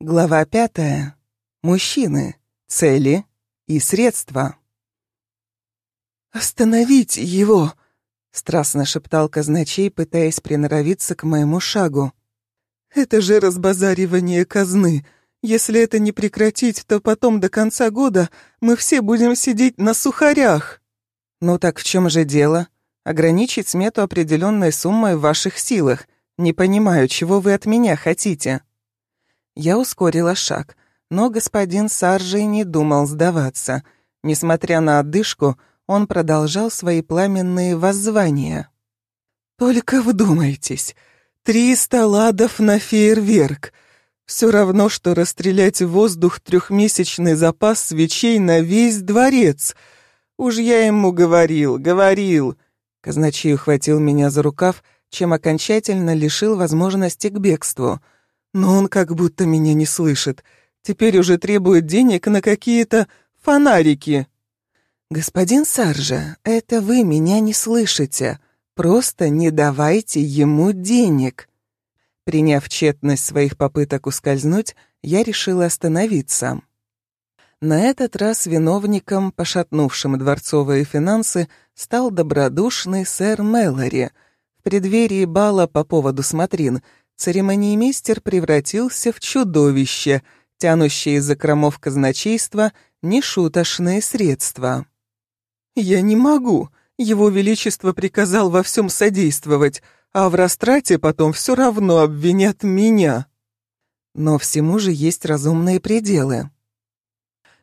Глава пятая. Мужчины. Цели и средства. «Остановите его!» — страстно шептал казначей, пытаясь приноровиться к моему шагу. «Это же разбазаривание казны. Если это не прекратить, то потом до конца года мы все будем сидеть на сухарях». «Ну так в чем же дело? Ограничить смету определенной суммой в ваших силах. Не понимаю, чего вы от меня хотите?» Я ускорила шаг, но господин Саржей не думал сдаваться. Несмотря на отдышку, он продолжал свои пламенные воззвания. «Только вдумайтесь, триста ладов на фейерверк. Все равно, что расстрелять в воздух трехмесячный запас свечей на весь дворец. Уж я ему говорил, говорил». Казначей ухватил меня за рукав, чем окончательно лишил возможности к бегству — но он как будто меня не слышит. Теперь уже требует денег на какие-то фонарики. Господин Саржа, это вы меня не слышите. Просто не давайте ему денег. Приняв тщетность своих попыток ускользнуть, я решила остановиться. На этот раз виновником, пошатнувшим дворцовые финансы, стал добродушный сэр Мэлори. В преддверии бала по поводу смотрин церемониймейстер превратился в чудовище, тянущее из закромов казначейства нешуточные средства. «Я не могу. Его Величество приказал во всем содействовать, а в растрате потом все равно обвинят меня». Но всему же есть разумные пределы.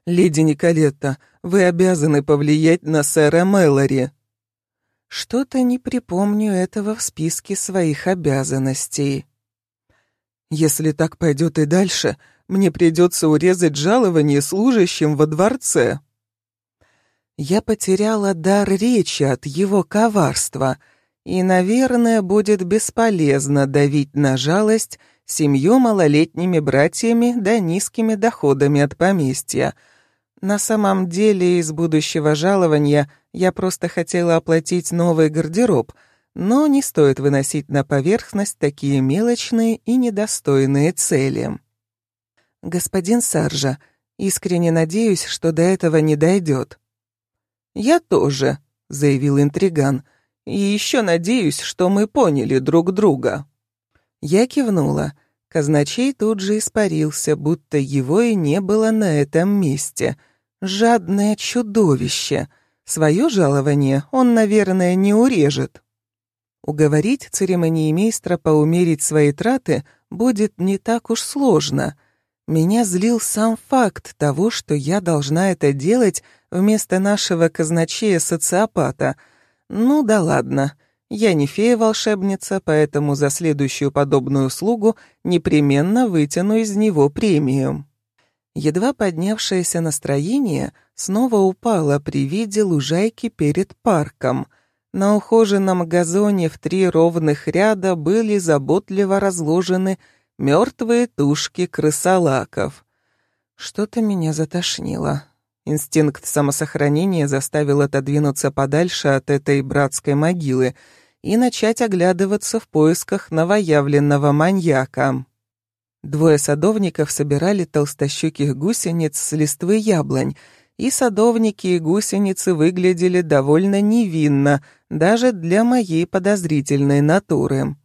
«Леди Николетта, вы обязаны повлиять на сэра Мэлори». «Что-то не припомню этого в списке своих обязанностей». Если так пойдет и дальше, мне придется урезать жалование служащим во дворце. Я потеряла дар речи от его коварства, и, наверное, будет бесполезно давить на жалость семью малолетними братьями да низкими доходами от поместья. На самом деле из будущего жалования я просто хотела оплатить новый гардероб — но не стоит выносить на поверхность такие мелочные и недостойные цели. Господин Саржа, искренне надеюсь, что до этого не дойдет. Я тоже, заявил интриган, и еще надеюсь, что мы поняли друг друга. Я кивнула. Казначей тут же испарился, будто его и не было на этом месте. Жадное чудовище. Свое жалование он, наверное, не урежет. Уговорить церемониймейстра поумерить свои траты будет не так уж сложно. Меня злил сам факт того, что я должна это делать вместо нашего казначея-социопата. Ну да ладно, я не фея-волшебница, поэтому за следующую подобную услугу непременно вытяну из него премию. Едва поднявшееся настроение снова упало при виде лужайки перед парком — на ухоженном газоне в три ровных ряда были заботливо разложены мертвые тушки крысолаков. Что-то меня затошнило. Инстинкт самосохранения заставил отодвинуться подальше от этой братской могилы и начать оглядываться в поисках новоявленного маньяка. Двое садовников собирали толстощеких гусениц с листвы яблонь, и садовники и гусеницы выглядели довольно невинно, даже для моей подозрительной натуры.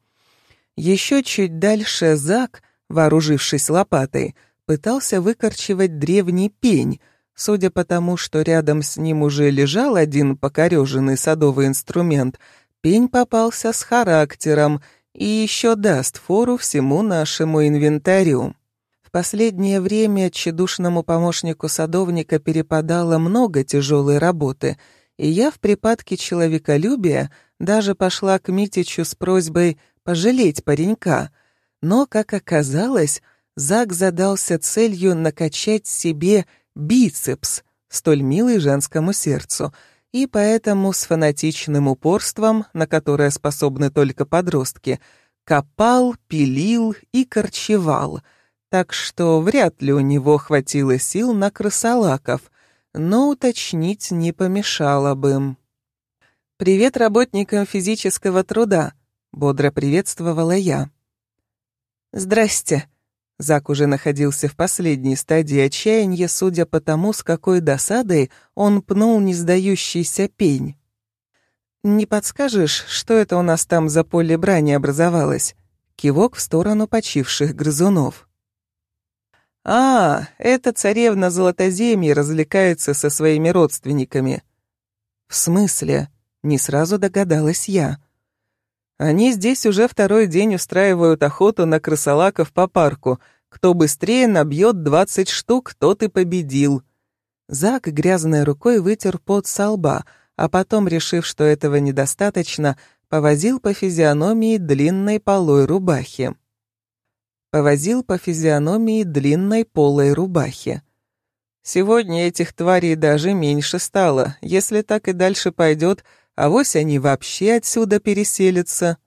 Еще чуть дальше Зак, вооружившись лопатой, пытался выкорчевать древний пень, судя по тому, что рядом с ним уже лежал один покореженный садовый инструмент, пень попался с характером и еще даст фору всему нашему инвентарю. В последнее время тщедушному помощнику садовника перепадало много тяжелой работы, и я в припадке человеколюбия даже пошла к Митичу с просьбой пожалеть паренька. Но, как оказалось, Зак задался целью накачать себе бицепс, столь милый женскому сердцу, и поэтому с фанатичным упорством, на которое способны только подростки, копал, пилил и корчевал — так что вряд ли у него хватило сил на крысолаков, но уточнить не помешало бы. «Привет работникам физического труда», — бодро приветствовала я. «Здрасте», — Зак уже находился в последней стадии отчаяния, судя по тому, с какой досадой он пнул несдающийся пень. «Не подскажешь, что это у нас там за поле брани образовалось?» Кивок в сторону почивших грызунов. «А, это царевна Золотоземья развлекается со своими родственниками». «В смысле?» — не сразу догадалась я. «Они здесь уже второй день устраивают охоту на крысолаков по парку. Кто быстрее набьет двадцать штук, тот и победил». Зак грязной рукой вытер пот со лба, а потом, решив, что этого недостаточно, повозил по физиономии длинной полой рубахи повозил по физиономии длинной полой рубахи. Сегодня этих тварей даже меньше стало. Если так и дальше пойдет, авось они вообще отсюда переселятся.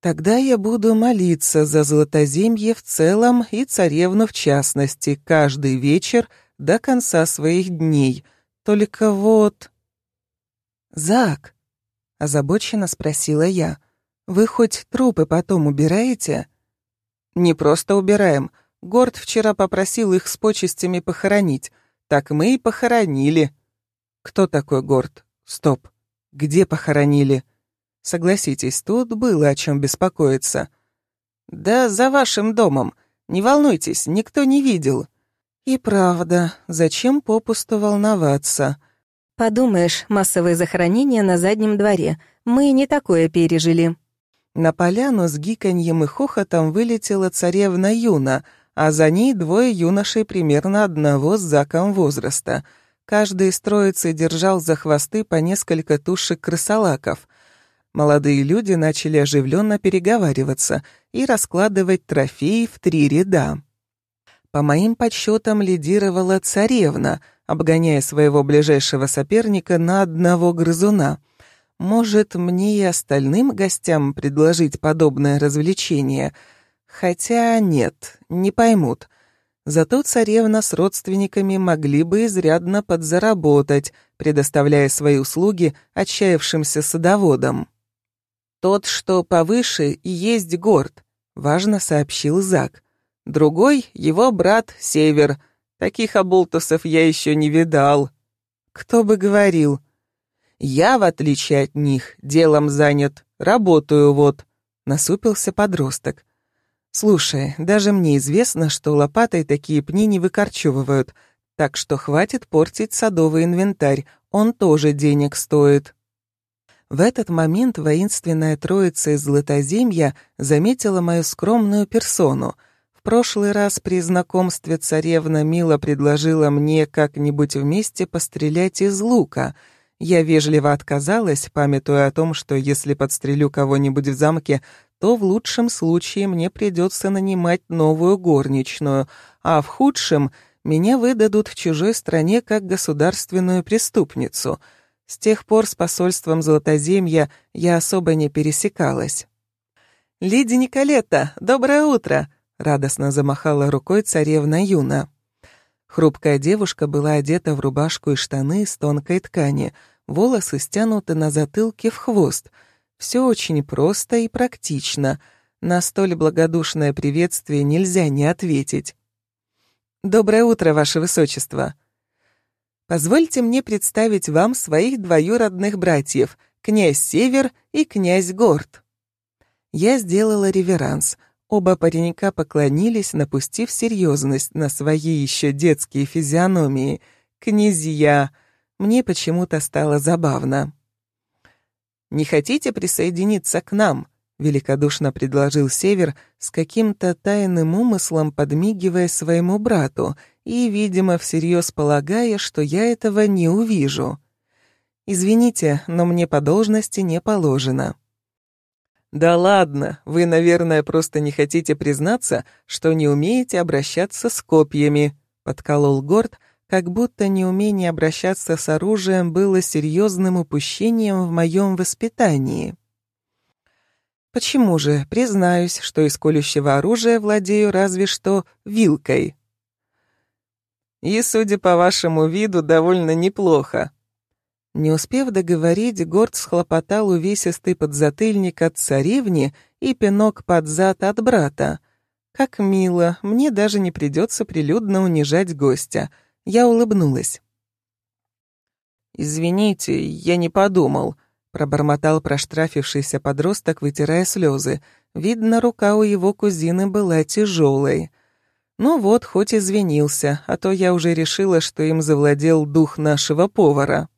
Тогда я буду молиться за Златоземье в целом и царевну в частности каждый вечер до конца своих дней. Только вот... «Зак», — озабоченно спросила я, — «вы хоть трупы потом убираете?» Не просто убираем. Горд вчера попросил их с почестями похоронить. Так мы и похоронили. Кто такой Горд? Стоп. Где похоронили? Согласитесь, тут было о чем беспокоиться. Да за вашим домом. Не волнуйтесь, никто не видел. И правда, зачем попусту волноваться? Подумаешь, массовые захоронения на заднем дворе. Мы не такое пережили. На поляну с гиканьем и хохотом вылетела царевна Юна, а за ней двое юношей примерно одного с заком возраста. Каждый из троицы держал за хвосты по несколько тушек крысолаков. Молодые люди начали оживленно переговариваться и раскладывать трофеи в три ряда. По моим подсчетам лидировала царевна, обгоняя своего ближайшего соперника на одного грызуна — может, мне и остальным гостям предложить подобное развлечение? Хотя нет, не поймут. Зато царевна с родственниками могли бы изрядно подзаработать, предоставляя свои услуги отчаявшимся садоводам. «Тот, что повыше, и есть горд», — важно сообщил Зак. «Другой — его брат Север. Таких оболтусов я еще не видал». «Кто бы говорил», я, в отличие от них, делом занят, работаю вот», — насупился подросток. «Слушай, даже мне известно, что лопатой такие пни не выкорчевывают, так что хватит портить садовый инвентарь, он тоже денег стоит». В этот момент воинственная троица из Златоземья заметила мою скромную персону. В прошлый раз при знакомстве царевна Мила предложила мне как-нибудь вместе пострелять из лука — я вежливо отказалась, памятуя о том, что если подстрелю кого-нибудь в замке, то в лучшем случае мне придется нанимать новую горничную, а в худшем меня выдадут в чужой стране как государственную преступницу. С тех пор с посольством Золотоземья я особо не пересекалась. «Леди Николетта, доброе утро!» — радостно замахала рукой царевна Юна. Хрупкая девушка была одета в рубашку и штаны из тонкой ткани, волосы стянуты на затылке в хвост. Все очень просто и практично. На столь благодушное приветствие нельзя не ответить. «Доброе утро, Ваше Высочество!» «Позвольте мне представить вам своих двоюродных братьев, князь Север и князь Горд». Я сделала реверанс — Оба паренька поклонились, напустив серьезность на свои еще детские физиономии. «Князья!» Мне почему-то стало забавно. «Не хотите присоединиться к нам?» — великодушно предложил Север с каким-то тайным умыслом, подмигивая своему брату и, видимо, всерьез полагая, что я этого не увижу. «Извините, но мне по должности не положено». «Да ладно, вы, наверное, просто не хотите признаться, что не умеете обращаться с копьями», — подколол Горд, как будто неумение обращаться с оружием было серьезным упущением в моем воспитании. «Почему же? Признаюсь, что из колющего оружия владею разве что вилкой». «И, судя по вашему виду, довольно неплохо», не успев договорить, Горд схлопотал увесистый подзатыльник от царевни и пинок под зад от брата. Как мило, мне даже не придется прилюдно унижать гостя. Я улыбнулась. «Извините, я не подумал», — пробормотал проштрафившийся подросток, вытирая слезы. Видно, рука у его кузины была тяжелой. Ну вот, хоть извинился, а то я уже решила, что им завладел дух нашего повара.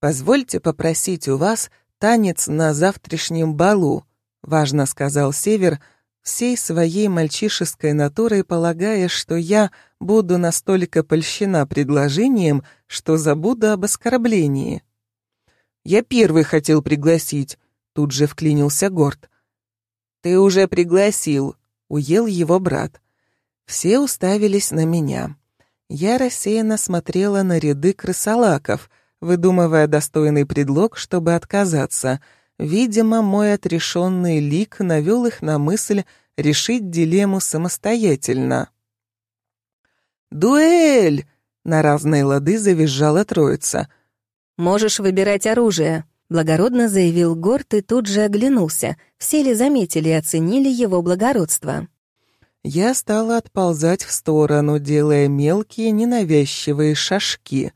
«Позвольте попросить у вас танец на завтрашнем балу», — важно сказал Север, всей своей мальчишеской натурой полагая, что я буду настолько польщена предложением, что забуду об оскорблении. «Я первый хотел пригласить», — тут же вклинился Горд. «Ты уже пригласил», — уел его брат. Все уставились на меня. Я рассеянно смотрела на ряды крысолаков, выдумывая достойный предлог, чтобы отказаться. Видимо, мой отрешенный лик навел их на мысль решить дилемму самостоятельно. «Дуэль!» — на разные лады завизжала троица. «Можешь выбирать оружие», — благородно заявил Горд и тут же оглянулся. Все ли заметили и оценили его благородство? Я стала отползать в сторону, делая мелкие ненавязчивые шажки.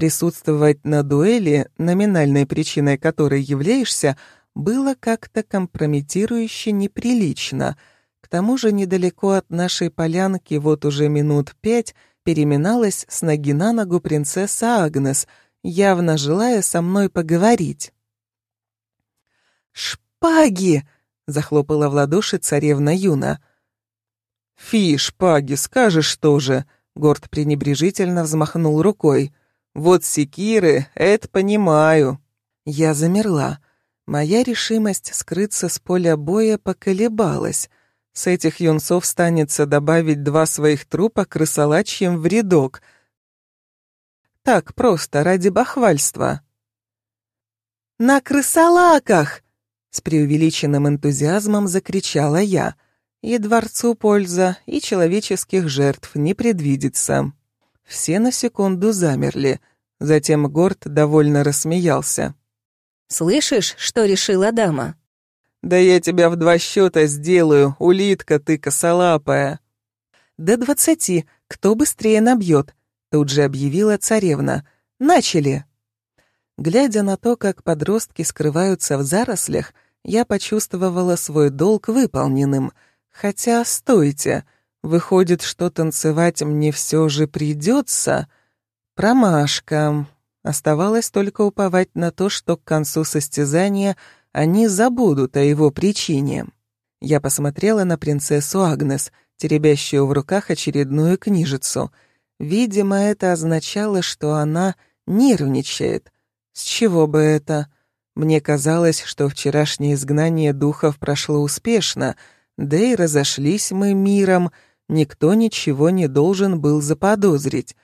Присутствовать на дуэли, номинальной причиной которой являешься, было как-то компрометирующе неприлично. К тому же недалеко от нашей полянки вот уже минут пять переминалась с ноги на ногу принцесса Агнес, явно желая со мной поговорить. «Шпаги!» — захлопала в ладоши царевна Юна — «Фи, шпаги, скажешь тоже!» Горд пренебрежительно взмахнул рукой. «Вот секиры, это понимаю». Я замерла. Моя решимость скрыться с поля боя поколебалась. С этих юнцов станется добавить два своих трупа крысолачьим в рядок. Так просто, ради бахвальства. «На крысолаках!» С преувеличенным энтузиазмом закричала я — и дворцу польза, и человеческих жертв не предвидится. Все на секунду замерли, затем Горд довольно рассмеялся. «Слышишь, что решила дама?» «Да я тебя в два счета сделаю, улитка ты косолапая». «До двадцати, кто быстрее набьет», — тут же объявила царевна. «Начали!» Глядя на то, как подростки скрываются в зарослях, я почувствовала свой долг выполненным — Хотя, стойте, выходит, что танцевать мне все же придется. Промашка. Оставалось только уповать на то, что к концу состязания они забудут о его причине. Я посмотрела на принцессу Агнес, теребящую в руках очередную книжицу. Видимо, это означало, что она нервничает. С чего бы это? Мне казалось, что вчерашнее изгнание духов прошло успешно — да и разошлись мы миром, никто ничего не должен был заподозрить.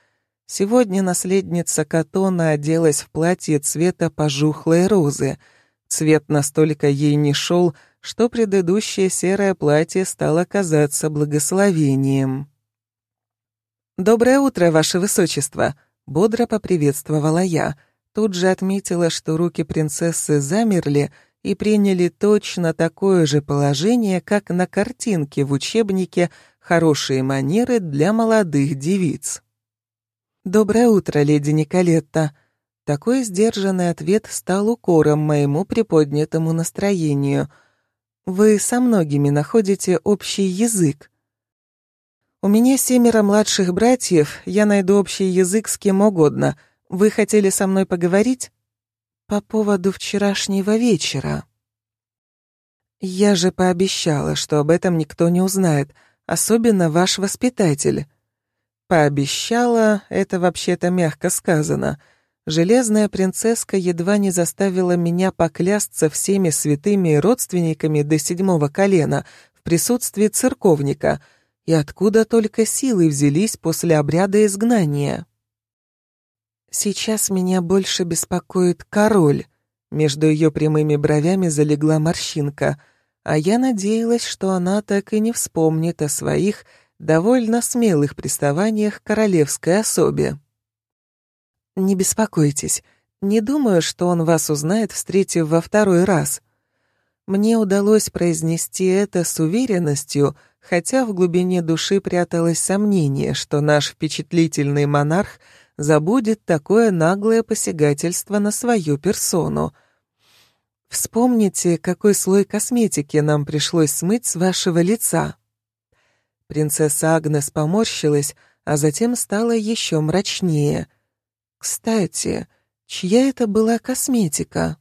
Сегодня наследница Катона оделась в платье цвета пожухлой розы. Цвет настолько ей не шел, что предыдущее серое платье стало казаться благословением. «Доброе утро, Ваше Высочество!» — бодро поприветствовала я. Тут же отметила, что руки принцессы замерли — и приняли точно такое же положение, как на картинке в учебнике «Хорошие манеры для молодых девиц». «Доброе утро, леди Николетта». Такой сдержанный ответ стал укором моему приподнятому настроению. «Вы со многими находите общий язык». «У меня семеро младших братьев, я найду общий язык с кем угодно. Вы хотели со мной поговорить?» по поводу вчерашнего вечера. Я же пообещала, что об этом никто не узнает, особенно ваш воспитатель. Пообещала, это вообще-то мягко сказано. Железная принцесска едва не заставила меня поклясться всеми святыми родственниками до седьмого колена в присутствии церковника, и откуда только силы взялись после обряда изгнания. Сейчас меня больше беспокоит король. Между ее прямыми бровями залегла морщинка, а я надеялась, что она так и не вспомнит о своих довольно смелых приставаниях королевской особе. «Не беспокойтесь, не думаю, что он вас узнает, встретив во второй раз». Мне удалось произнести это с уверенностью, хотя в глубине души пряталось сомнение, что наш впечатлительный монарх забудет такое наглое посягательство на свою персону. Вспомните, какой слой косметики нам пришлось смыть с вашего лица. Принцесса Агнес поморщилась, а затем стала еще мрачнее. Кстати, чья это была косметика?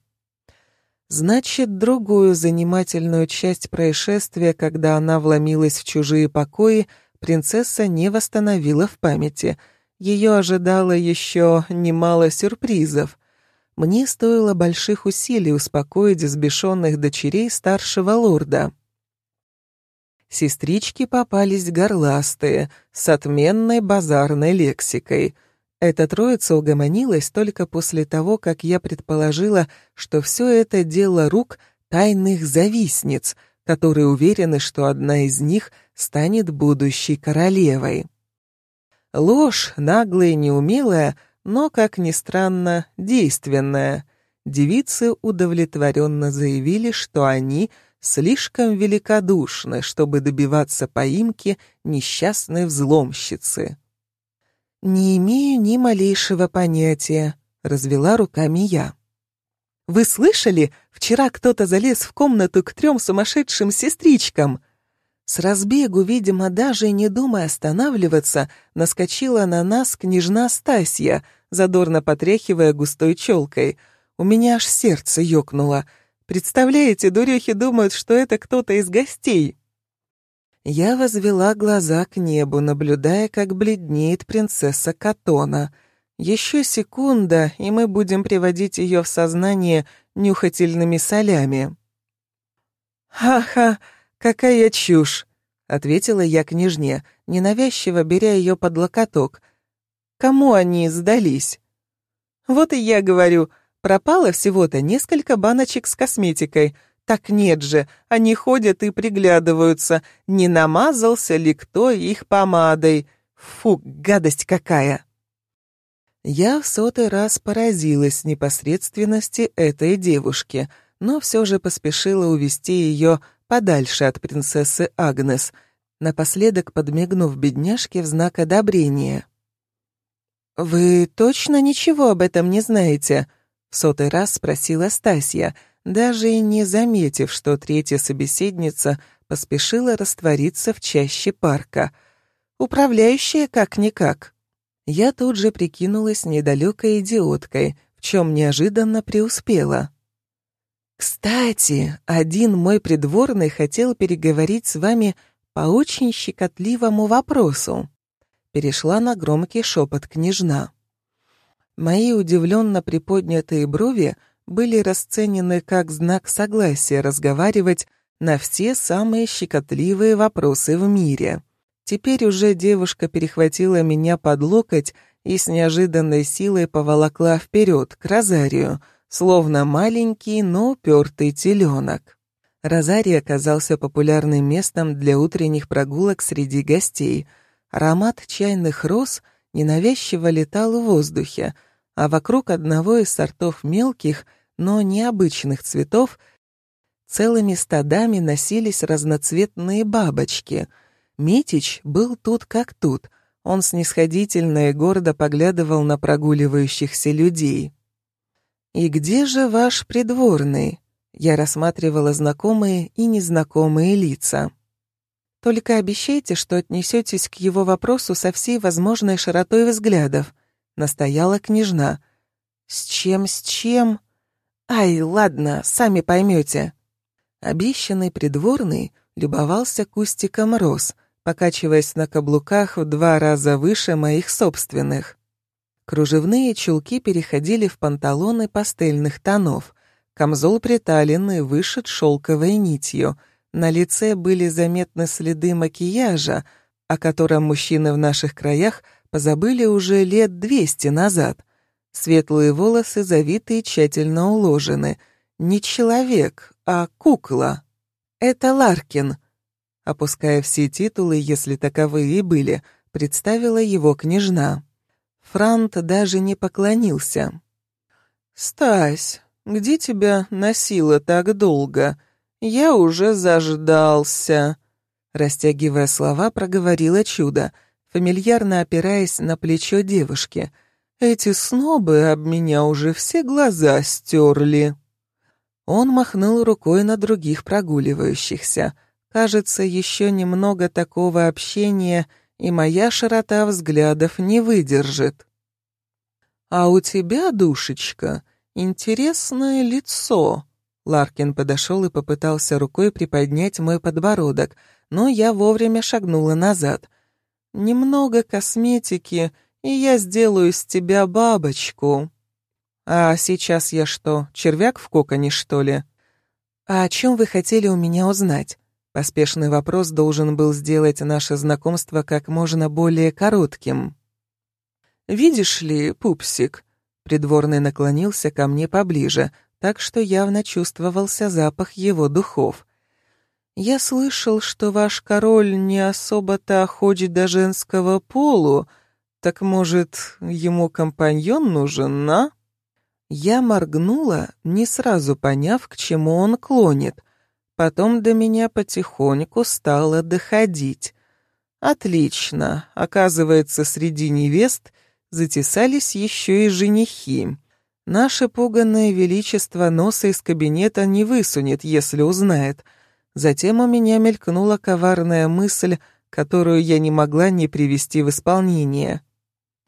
Значит, другую занимательную часть происшествия, когда она вломилась в чужие покои, принцесса не восстановила в памяти. Ее ожидало еще немало сюрпризов. Мне стоило больших усилий успокоить взбешенных дочерей старшего лорда. Сестрички попались горластые, с отменной базарной лексикой — эта троица угомонилась только после того, как я предположила, что все это дело рук тайных завистниц, которые уверены, что одна из них станет будущей королевой. Ложь, наглая и неумелая, но, как ни странно, действенная. Девицы удовлетворенно заявили, что они слишком великодушны, чтобы добиваться поимки несчастной взломщицы. «Не имею ни малейшего понятия», — развела руками я. «Вы слышали? Вчера кто-то залез в комнату к трем сумасшедшим сестричкам». С разбегу, видимо, даже не думая останавливаться, наскочила на нас княжна Стасья, задорно потряхивая густой челкой. У меня аж сердце ёкнуло. Представляете, дурехи думают, что это кто-то из гостей. Я возвела глаза к небу, наблюдая, как бледнеет принцесса Катона. Еще секунда, и мы будем приводить ее в сознание нюхательными солями. «Ха-ха, какая чушь!» — ответила я княжне, ненавязчиво беря ее под локоток. «Кому они сдались?» «Вот и я говорю, пропало всего-то несколько баночек с косметикой, так нет же, они ходят и приглядываются, не намазался ли кто их помадой. Фу, гадость какая! Я в сотый раз поразилась непосредственности этой девушки, но все же поспешила увести ее подальше от принцессы Агнес, напоследок подмигнув бедняжке в знак одобрения. «Вы точно ничего об этом не знаете?» — в сотый раз спросила Стасья — даже и не заметив, что третья собеседница поспешила раствориться в чаще парка. Управляющая как-никак. Я тут же прикинулась недалекой идиоткой, в чем неожиданно преуспела. «Кстати, один мой придворный хотел переговорить с вами по очень щекотливому вопросу». Перешла на громкий шепот княжна. Мои удивленно приподнятые брови были расценены как знак согласия разговаривать на все самые щекотливые вопросы в мире. Теперь уже девушка перехватила меня под локоть и с неожиданной силой поволокла вперед, к Розарию, словно маленький, но упертый теленок. Розарий оказался популярным местом для утренних прогулок среди гостей. Аромат чайных роз ненавязчиво летал в воздухе, а вокруг одного из сортов мелких, но необычных цветов целыми стадами носились разноцветные бабочки. Митич был тут как тут. Он снисходительно и гордо поглядывал на прогуливающихся людей. «И где же ваш придворный?» Я рассматривала знакомые и незнакомые лица. «Только обещайте, что отнесетесь к его вопросу со всей возможной широтой взглядов», — настояла княжна. «С чем, с чем?» «Ай, ладно, сами поймете». Обещанный придворный любовался кустиком роз, покачиваясь на каблуках в два раза выше моих собственных. Кружевные чулки переходили в панталоны пастельных тонов. Камзол приталенный вышит шелковой нитью. На лице были заметны следы макияжа, о котором мужчины в наших краях позабыли уже лет двести назад. Светлые волосы завиты и тщательно уложены. Не человек, а кукла. Это Ларкин. Опуская все титулы, если таковые и были, представила его княжна. Франт даже не поклонился. «Стась, где тебя носило так долго? Я уже заждался». Растягивая слова, проговорила чудо, фамильярно опираясь на плечо девушки. «Эти снобы об меня уже все глаза стерли». Он махнул рукой на других прогуливающихся. Кажется, еще немного такого общения, и моя широта взглядов не выдержит. «А у тебя, душечка, интересное лицо». Ларкин подошел и попытался рукой приподнять мой подбородок, но я вовремя шагнула назад. «Немного косметики, и я сделаю из тебя бабочку». «А сейчас я что, червяк в коконе, что ли?» «А о чем вы хотели у меня узнать?» Поспешный вопрос должен был сделать наше знакомство как можно более коротким. «Видишь ли, пупсик?» Придворный наклонился ко мне поближе, так что явно чувствовался запах его духов. «Я слышал, что ваш король не особо-то ходит до женского полу, так, может, ему компаньон нужен, на?» Я моргнула, не сразу поняв, к чему он клонит. Потом до меня потихоньку стало доходить. Отлично, оказывается, среди невест затесались еще и женихи. Наше пуганное величество носа из кабинета не высунет, если узнает. Затем у меня мелькнула коварная мысль, которую я не могла не привести в исполнение.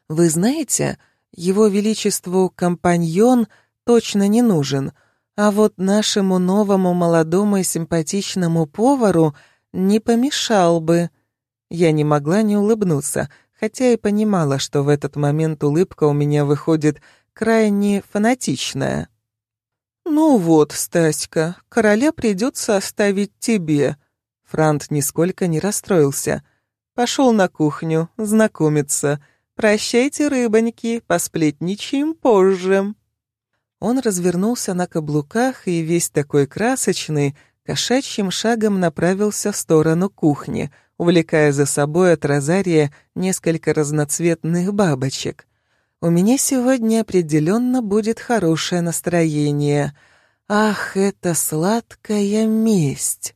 «Вы знаете, его Величеству компаньон точно не нужен, а вот нашему новому молодому и симпатичному повару не помешал бы. Я не могла не улыбнуться, хотя и понимала, что в этот момент улыбка у меня выходит крайне фанатичная. «Ну вот, Стаська, короля придется оставить тебе». Франт нисколько не расстроился. Пошел на кухню, знакомиться — «Прощайте, рыбоньки, посплетничаем позже». Он развернулся на каблуках и весь такой красочный, кошачьим шагом направился в сторону кухни, увлекая за собой от розария несколько разноцветных бабочек. «У меня сегодня определенно будет хорошее настроение. Ах, это сладкая месть!»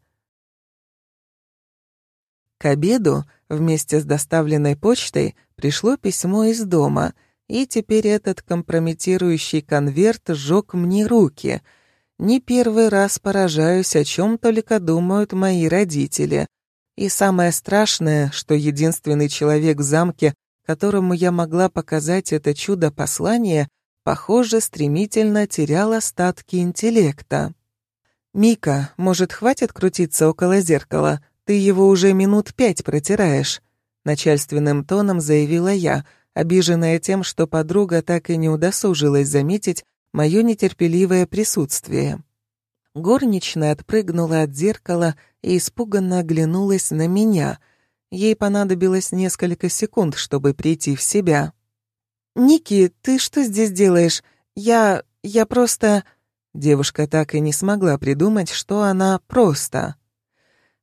К обеду вместе с доставленной почтой пришло письмо из дома, и теперь этот компрометирующий конверт сжег мне руки. Не первый раз поражаюсь, о чем только думают мои родители. И самое страшное, что единственный человек в замке, которому я могла показать это чудо послания, похоже, стремительно терял остатки интеллекта. «Мика, может, хватит крутиться около зеркала? Ты его уже минут пять протираешь», начальственным тоном заявила я, обиженная тем, что подруга так и не удосужилась заметить мое нетерпеливое присутствие. Горничная отпрыгнула от зеркала и испуганно оглянулась на меня. Ей понадобилось несколько секунд, чтобы прийти в себя. «Ники, ты что здесь делаешь? Я... я просто...» Девушка так и не смогла придумать, что она просто.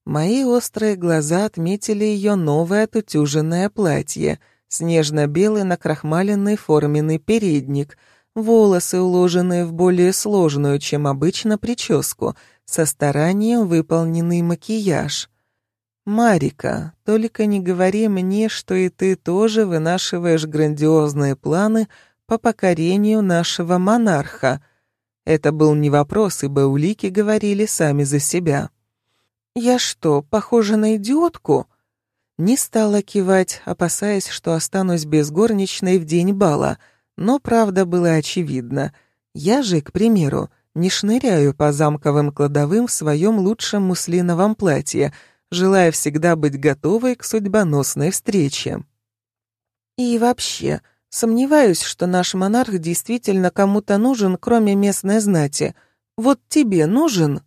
Мои острые глаза отметили ее новое отутюженное платье, снежно-белый накрахмаленный форменный передник, волосы, уложенные в более сложную, чем обычно, прическу, со старанием выполненный макияж. «Марика, только не говори мне, что и ты тоже вынашиваешь грандиозные планы по покорению нашего монарха». Это был не вопрос, ибо улики говорили сами за себя. «Я что, похожа на идиотку?» Не стала кивать, опасаясь, что останусь без горничной в день бала, но правда было очевидно. Я же, к примеру, не шныряю по замковым кладовым в своем лучшем муслиновом платье, желая всегда быть готовой к судьбоносной встрече. И вообще, сомневаюсь, что наш монарх действительно кому-то нужен, кроме местной знати. Вот тебе нужен?»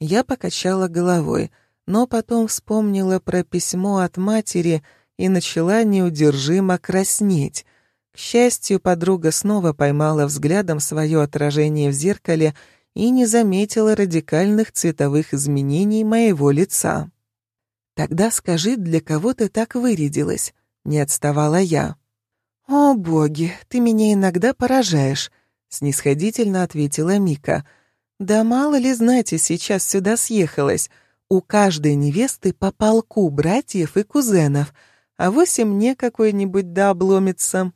Я покачала головой, но потом вспомнила про письмо от матери и начала неудержимо краснеть. К счастью, подруга снова поймала взглядом свое отражение в зеркале и не заметила радикальных цветовых изменений моего лица. «Тогда скажи, для кого ты так вырядилась?» — не отставала я. «О, боги, ты меня иногда поражаешь», — снисходительно ответила Мика — да мало ли знати сейчас сюда съехалась. у каждой невесты по полку братьев и кузенов, а восемь мне какой-нибудь да обломится.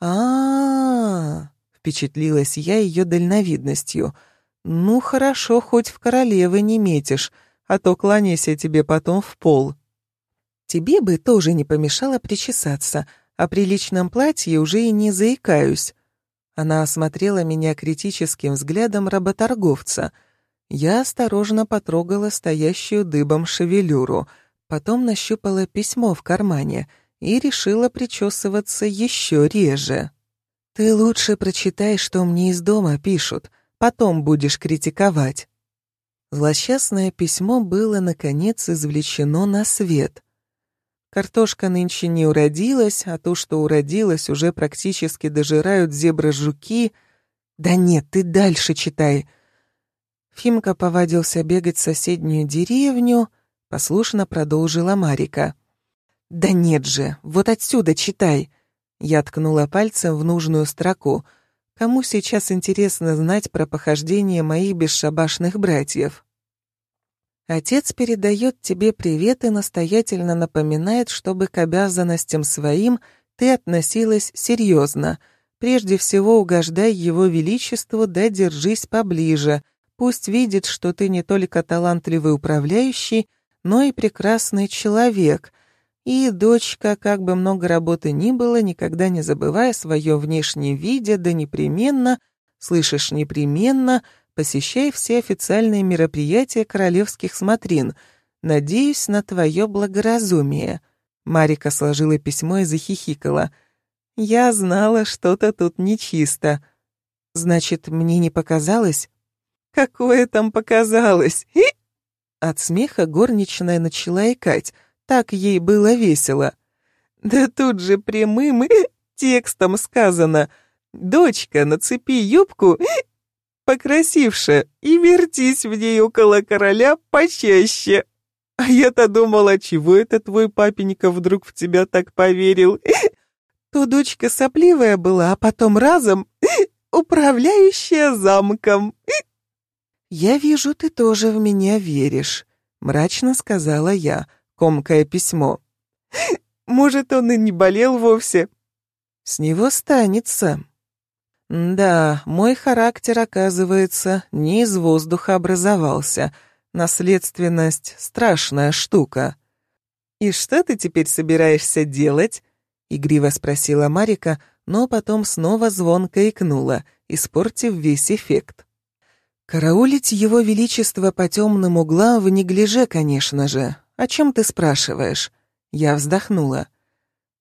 а, -а, -а впечатлилась я ее дальновидностью. «Ну, хорошо, хоть в королевы не метишь, а то кланяйся тебе потом в пол». «Тебе бы тоже не помешало причесаться, о приличном платье уже и не заикаюсь». Она осмотрела меня критическим взглядом работорговца — я осторожно потрогала стоящую дыбом шевелюру, потом нащупала письмо в кармане и решила причесываться еще реже. «Ты лучше прочитай, что мне из дома пишут, потом будешь критиковать». Злосчастное письмо было, наконец, извлечено на свет. Картошка нынче не уродилась, а то, что уродилось, уже практически дожирают зебры-жуки. «Да нет, ты дальше читай», Фимка повадился бегать в соседнюю деревню, послушно продолжила Марика. «Да нет же, вот отсюда читай!» Я ткнула пальцем в нужную строку. Кому сейчас интересно знать про похождение моих бесшабашных братьев? Отец передает тебе привет и настоятельно напоминает, чтобы к обязанностям своим ты относилась серьезно. Прежде всего угождай его величеству, да держись поближе, Пусть видит, что ты не только талантливый управляющий, но и прекрасный человек. И дочка, как бы много работы ни было, никогда не забывая свое внешнее виде, да непременно, слышишь, непременно, посещай все официальные мероприятия королевских смотрин. Надеюсь на твое благоразумие». Марика сложила письмо и захихикала. «Я знала, что-то тут нечисто. Значит, мне не показалось?» Какое там показалось? И... От смеха горничная начала икать. Так ей было весело. Да тут же прямым текстом сказано. «Дочка, нацепи юбку покрасивше и вертись в ней около короля почаще». А я-то думала, чего это твой папенька вдруг в тебя так поверил? То дочка сопливая была, а потом разом управляющая замком. «Я вижу, ты тоже в меня веришь», — мрачно сказала я, комкая письмо. «Может, он и не болел вовсе?» «С него станется». «Да, мой характер, оказывается, не из воздуха образовался. Наследственность — страшная штука». «И что ты теперь собираешься делать?» — игриво спросила Марика, но потом снова звонко икнула, испортив весь эффект. «Караулить его величество по темным углам в неглиже, конечно же. О чем ты спрашиваешь?» Я вздохнула.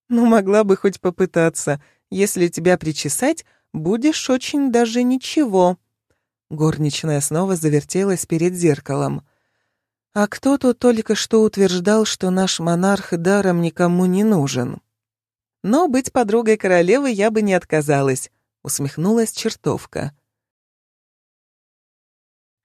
«Ну, могла бы хоть попытаться. Если тебя причесать, будешь очень даже ничего». Горничная снова завертелась перед зеркалом. «А кто тут только что утверждал, что наш монарх даром никому не нужен?» «Но быть подругой королевы я бы не отказалась», — усмехнулась чертовка.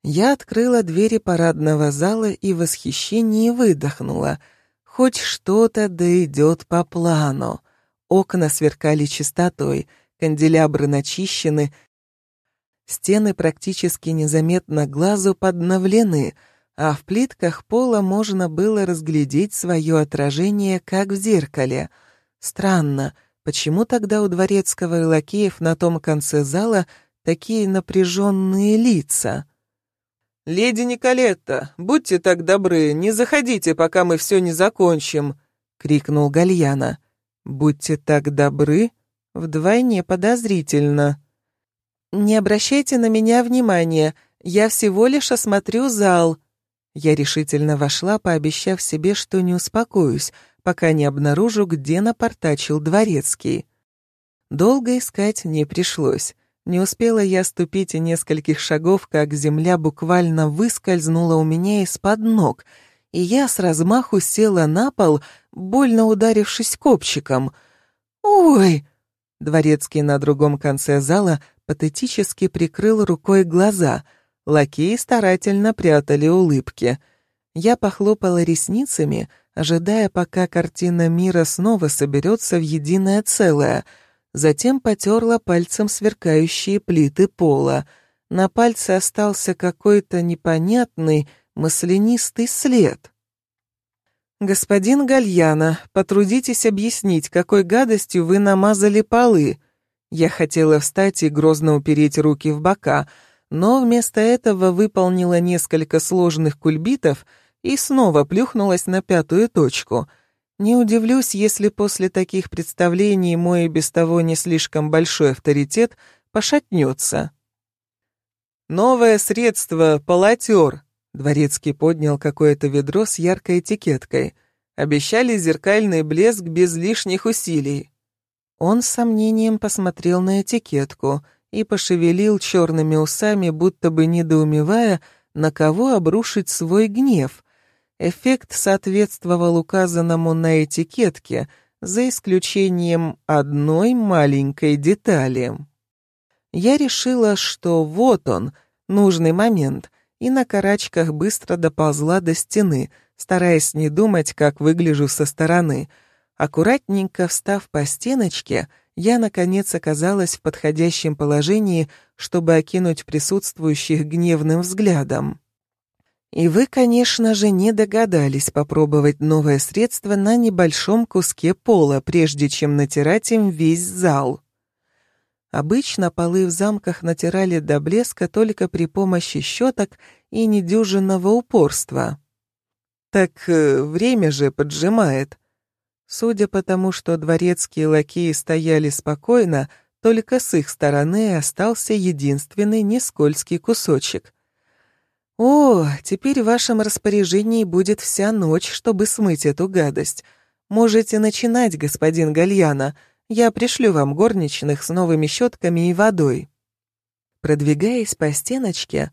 Я открыла двери парадного зала и в восхищении выдохнула. Хоть что-то да идет по плану. Окна сверкали чистотой, канделябры начищены, стены практически незаметно глазу подновлены, а в плитках пола можно было разглядеть свое отражение, как в зеркале. Странно, почему тогда у дворецкого и лакеев на том конце зала такие напряженные лица? «Леди Николетта, будьте так добры, не заходите, пока мы все не закончим», — крикнул Гальяна. «Будьте так добры?» Вдвойне подозрительно. «Не обращайте на меня внимания, я всего лишь осмотрю зал». Я решительно вошла, пообещав себе, что не успокоюсь, пока не обнаружу, где напортачил дворецкий. Долго искать не пришлось. Не успела я ступить и нескольких шагов, как земля буквально выскользнула у меня из-под ног, и я с размаху села на пол, больно ударившись копчиком. «Ой!» Дворецкий на другом конце зала патетически прикрыл рукой глаза. Лакеи старательно прятали улыбки. Я похлопала ресницами, ожидая, пока картина мира снова соберется в единое целое — Затем потерла пальцем сверкающие плиты пола. На пальце остался какой-то непонятный, маслянистый след. «Господин Гальяна, потрудитесь объяснить, какой гадостью вы намазали полы». Я хотела встать и грозно упереть руки в бока, но вместо этого выполнила несколько сложных кульбитов и снова плюхнулась на пятую точку. Не удивлюсь, если после таких представлений мой без того не слишком большой авторитет пошатнется. «Новое средство — полотер», Дворецкий поднял какое-то ведро с яркой этикеткой. Обещали зеркальный блеск без лишних усилий. Он с сомнением посмотрел на этикетку и пошевелил черными усами, будто бы недоумевая, на кого обрушить свой гнев. Эффект соответствовал указанному на этикетке, за исключением одной маленькой детали. Я решила, что вот он, нужный момент, и на карачках быстро доползла до стены, стараясь не думать, как выгляжу со стороны. Аккуратненько встав по стеночке, я, наконец, оказалась в подходящем положении, чтобы окинуть присутствующих гневным взглядом. И вы, конечно же, не догадались попробовать новое средство на небольшом куске пола, прежде чем натирать им весь зал. Обычно полы в замках натирали до блеска только при помощи щеток и недюжинного упорства. Так э, время же поджимает. Судя по тому, что дворецкие лакеи стояли спокойно, только с их стороны остался единственный нескользкий кусочек. «О, теперь в вашем распоряжении будет вся ночь, чтобы смыть эту гадость. Можете начинать, господин Гальяна», я пришлю вам горничных с новыми щетками и водой». Продвигаясь по стеночке,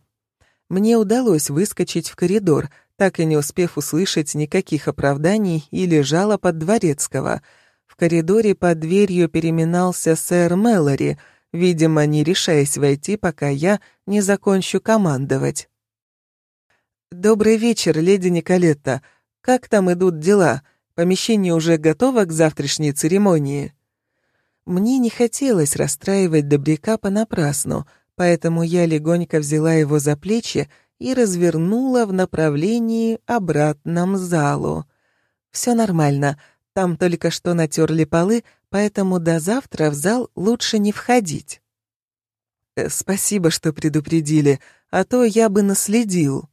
мне удалось выскочить в коридор, так и не успев услышать никаких оправданий или жалоб от дворецкого. В коридоре под дверью переминался сэр Мэлори, видимо, не решаясь войти, пока я не закончу командовать. «Добрый вечер, леди Николетта. Как там идут дела? Помещение уже готово к завтрашней церемонии?» Мне не хотелось расстраивать Добряка понапрасну, поэтому я легонько взяла его за плечи и развернула в направлении обратном залу. «Все нормально, там только что натерли полы, поэтому до завтра в зал лучше не входить». «Э, «Спасибо, что предупредили, а то я бы наследил».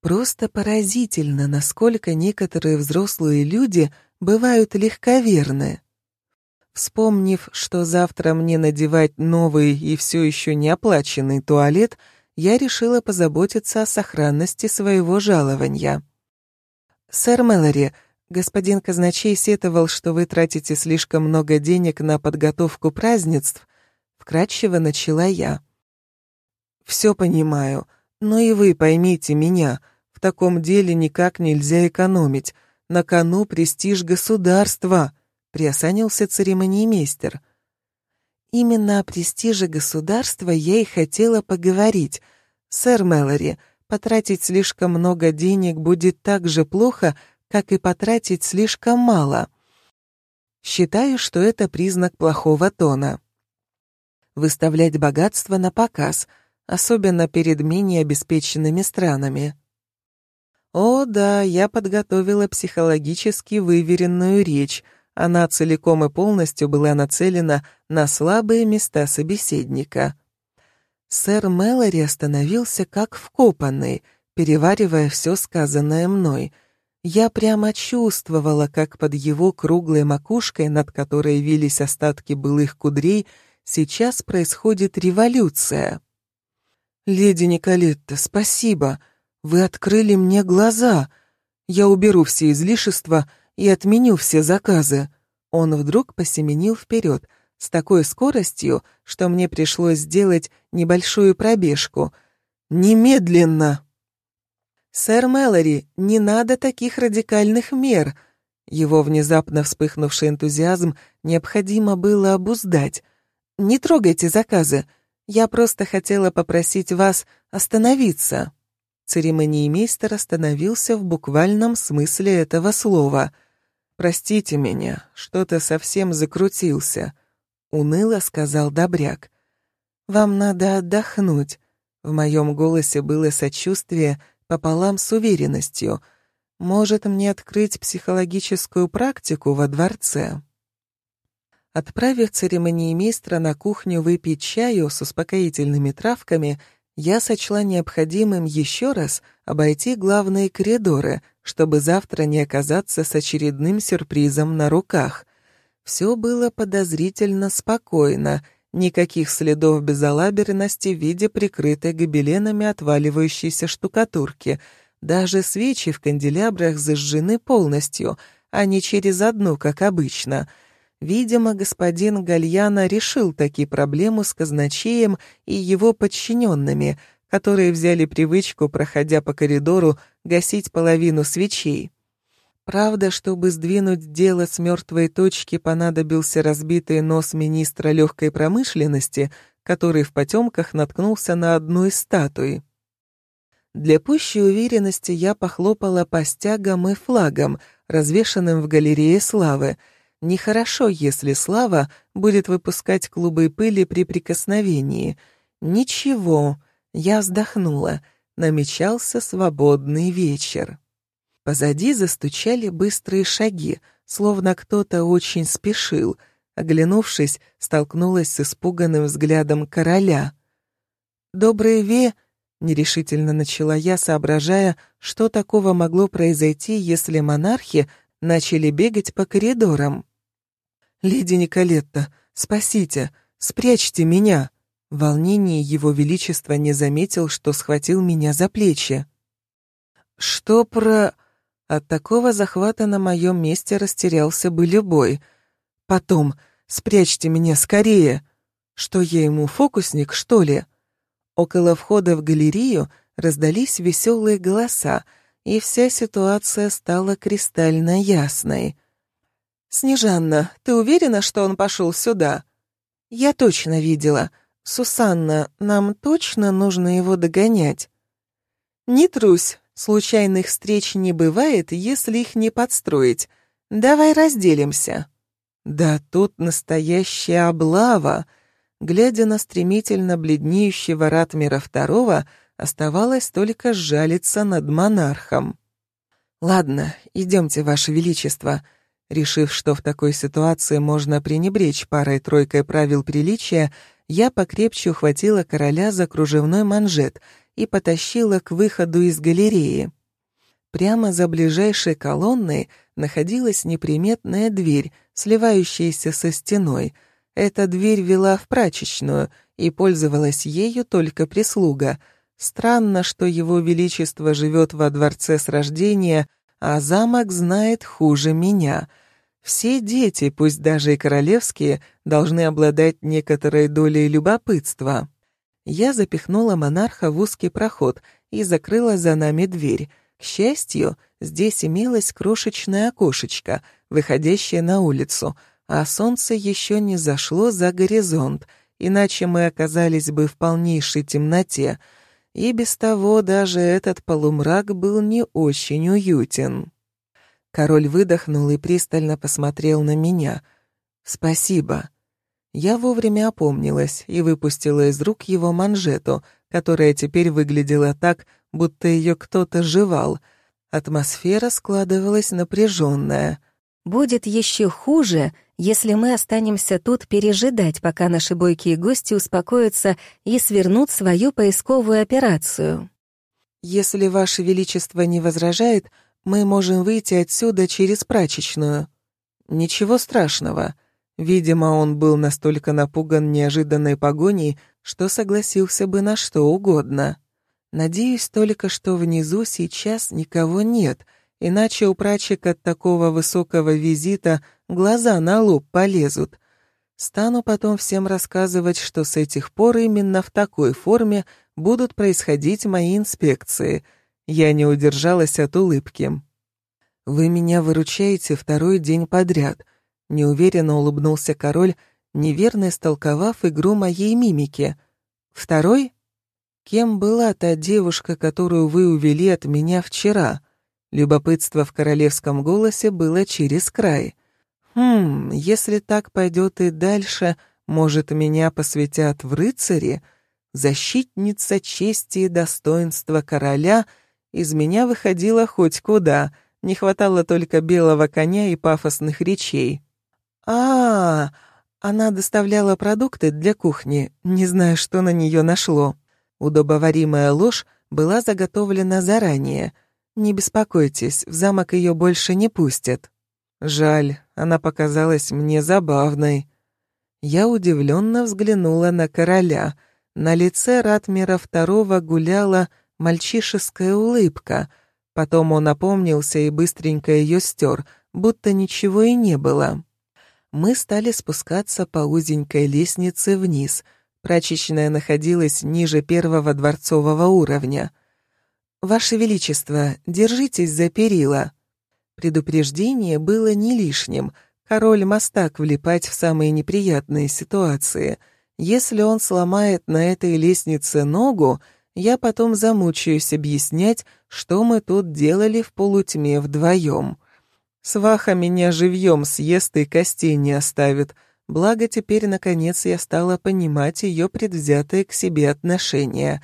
Просто поразительно, насколько некоторые взрослые люди бывают легковерны. Вспомнив, что завтра мне надевать новый и все еще не оплаченный туалет, я решила позаботиться о сохранности своего жалования. «Сэр Мэлори, господин казначей сетовал, что вы тратите слишком много денег на подготовку празднеств», — вкратчиво начала я. «Все понимаю, но и вы поймите меня, в таком деле никак нельзя экономить. На кону престиж государства», приосанился церемониймейстер. Именно о престиже государства я и хотела поговорить. Сэр Мэлори, потратить слишком много денег будет так же плохо, как и потратить слишком мало. Считаю, что это признак плохого тона. Выставлять богатство на показ, особенно перед менее обеспеченными странами. О да, я подготовила психологически выверенную речь — она целиком и полностью была нацелена на слабые места собеседника. Сэр Мэлори остановился как вкопанный, переваривая все сказанное мной. Я прямо чувствовала, как под его круглой макушкой, над которой вились остатки былых кудрей, сейчас происходит революция. «Леди Николетта, спасибо. Вы открыли мне глаза. Я уберу все излишества и отменю все заказы». Он вдруг посеменил вперед с такой скоростью, что мне пришлось сделать небольшую пробежку. «Немедленно!» «Сэр Мэлори, не надо таких радикальных мер!» Его внезапно вспыхнувший энтузиазм необходимо было обуздать. «Не трогайте заказы. Я просто хотела попросить вас остановиться». Церемониймейстер остановился в буквальном смысле этого слова — «Простите меня, что-то совсем закрутился», — уныло сказал Добряк. «Вам надо отдохнуть». В моем голосе было сочувствие, пополам с уверенностью. Может, мне открыть психологическую практику во дворце? Отправив церемониймейстра на кухню выпить чаю с успокоительными травками, я сочла необходимым еще раз обойти главные коридоры, чтобы завтра не оказаться с очередным сюрпризом на руках. Все было подозрительно спокойно, никаких следов безалаберности в виде прикрытой гобеленами отваливающейся штукатурки. Даже свечи в канделябрах зажжены полностью, а не через одну, как обычно — Видимо, господин Гальяна решил таки проблему с казначеем и его подчиненными, которые взяли привычку, проходя по коридору, гасить половину свечей. Правда, чтобы сдвинуть дело с мертвой точки, понадобился разбитый нос министра легкой промышленности, который в потемках наткнулся на одну из статуй. Для пущей уверенности я похлопала по стягам и флагам, развешанным в галерее славы — Нехорошо, если Слава будет выпускать клубы пыли при прикосновении. Ничего, я вздохнула. Намечался свободный вечер. Позади застучали быстрые шаги, словно кто-то очень спешил. Оглянувшись, столкнулась с испуганным взглядом короля. «Доброе ве...» — нерешительно начала я, соображая, что такого могло произойти, если монархи начали бегать по коридорам. «Леди Николетта, спасите, спрячьте меня!» В волнении его величество не заметил, что схватил меня за плечи. «Что про...» От такого захвата на моем месте растерялся бы любой. «Потом, спрячьте меня скорее!» Что я ему, фокусник, что ли? Около входа в галерею раздались веселые голоса, и вся ситуация стала кристально ясной. «Снежанна, ты уверена, что он пошел сюда?» «Я точно видела. Сусанна, нам точно нужно его догонять?» «Не трусь, случайных встреч не бывает, если их не подстроить. Давай разделимся». «Да тут настоящая облава!» Глядя на стремительно бледнеющего Ратмира II, оставалось только сжалиться над монархом. «Ладно, идемте, Ваше Величество», Решив, что в такой ситуации можно пренебречь парой-тройкой правил приличия, я покрепче ухватила короля за кружевной манжет и потащила к выходу из галереи. Прямо за ближайшей колонной находилась неприметная дверь, сливающаяся со стеной. Эта дверь вела в прачечную, и пользовалась ею только прислуга. Странно, что его величество живет во дворце с рождения, а замок знает хуже меня. Все дети, пусть даже и королевские, должны обладать некоторой долей любопытства. Я запихнула монарха в узкий проход и закрыла за нами дверь. К счастью, здесь имелось крошечное окошечко, выходящее на улицу, а солнце еще не зашло за горизонт, иначе мы оказались бы в полнейшей темноте — и без того даже этот полумрак был не очень уютен. Король выдохнул и пристально посмотрел на меня. «Спасибо». Я вовремя опомнилась и выпустила из рук его манжету, которая теперь выглядела так, будто ее кто-то жевал. Атмосфера складывалась напряженная. «Будет еще хуже, если мы останемся тут пережидать, пока наши бойкие гости успокоятся и свернут свою поисковую операцию. Если Ваше Величество не возражает, мы можем выйти отсюда через прачечную. Ничего страшного. Видимо, он был настолько напуган неожиданной погоней, что согласился бы на что угодно. Надеюсь только, что внизу сейчас никого нет — иначе у прачек от такого высокого визита глаза на лоб полезут. Стану потом всем рассказывать, что с этих пор именно в такой форме будут происходить мои инспекции. Я не удержалась от улыбки. «Вы меня выручаете второй день подряд», — неуверенно улыбнулся король, неверно истолковав игру моей мимики. «Второй? Кем была та девушка, которую вы увели от меня вчера?» Любопытство в королевском голосе было через край. «Хм, если так пойдет и дальше, может, меня посвятят в рыцари? Защитница чести и достоинства короля Из меня выходило хоть куда, не хватало только белого коня и пафосных речей. а, -а, -а она доставляла продукты для кухни, не зная, что на нее нашло. Удобоваримая ложь была заготовлена заранее. Не беспокойтесь, в замок ее больше не пустят. Жаль, она показалась мне забавной. Я удивленно взглянула на короля. На лице Ратмира II гуляла мальчишеская улыбка. Потом он опомнился и быстренько ее стер, будто ничего и не было. Мы стали спускаться по узенькой лестнице вниз. Прачечная находилась ниже первого дворцового уровня. «Ваше Величество, держитесь за перила». Предупреждение было не лишним. Король мастак влипать в самые неприятные ситуации. Если он сломает на этой лестнице ногу, я потом замучаюсь объяснять, что мы тут делали в полутьме вдвоем. Сваха меня живьем съест и костей не оставит. Благо теперь, наконец, я стала понимать ее предвзятое к себе отношение.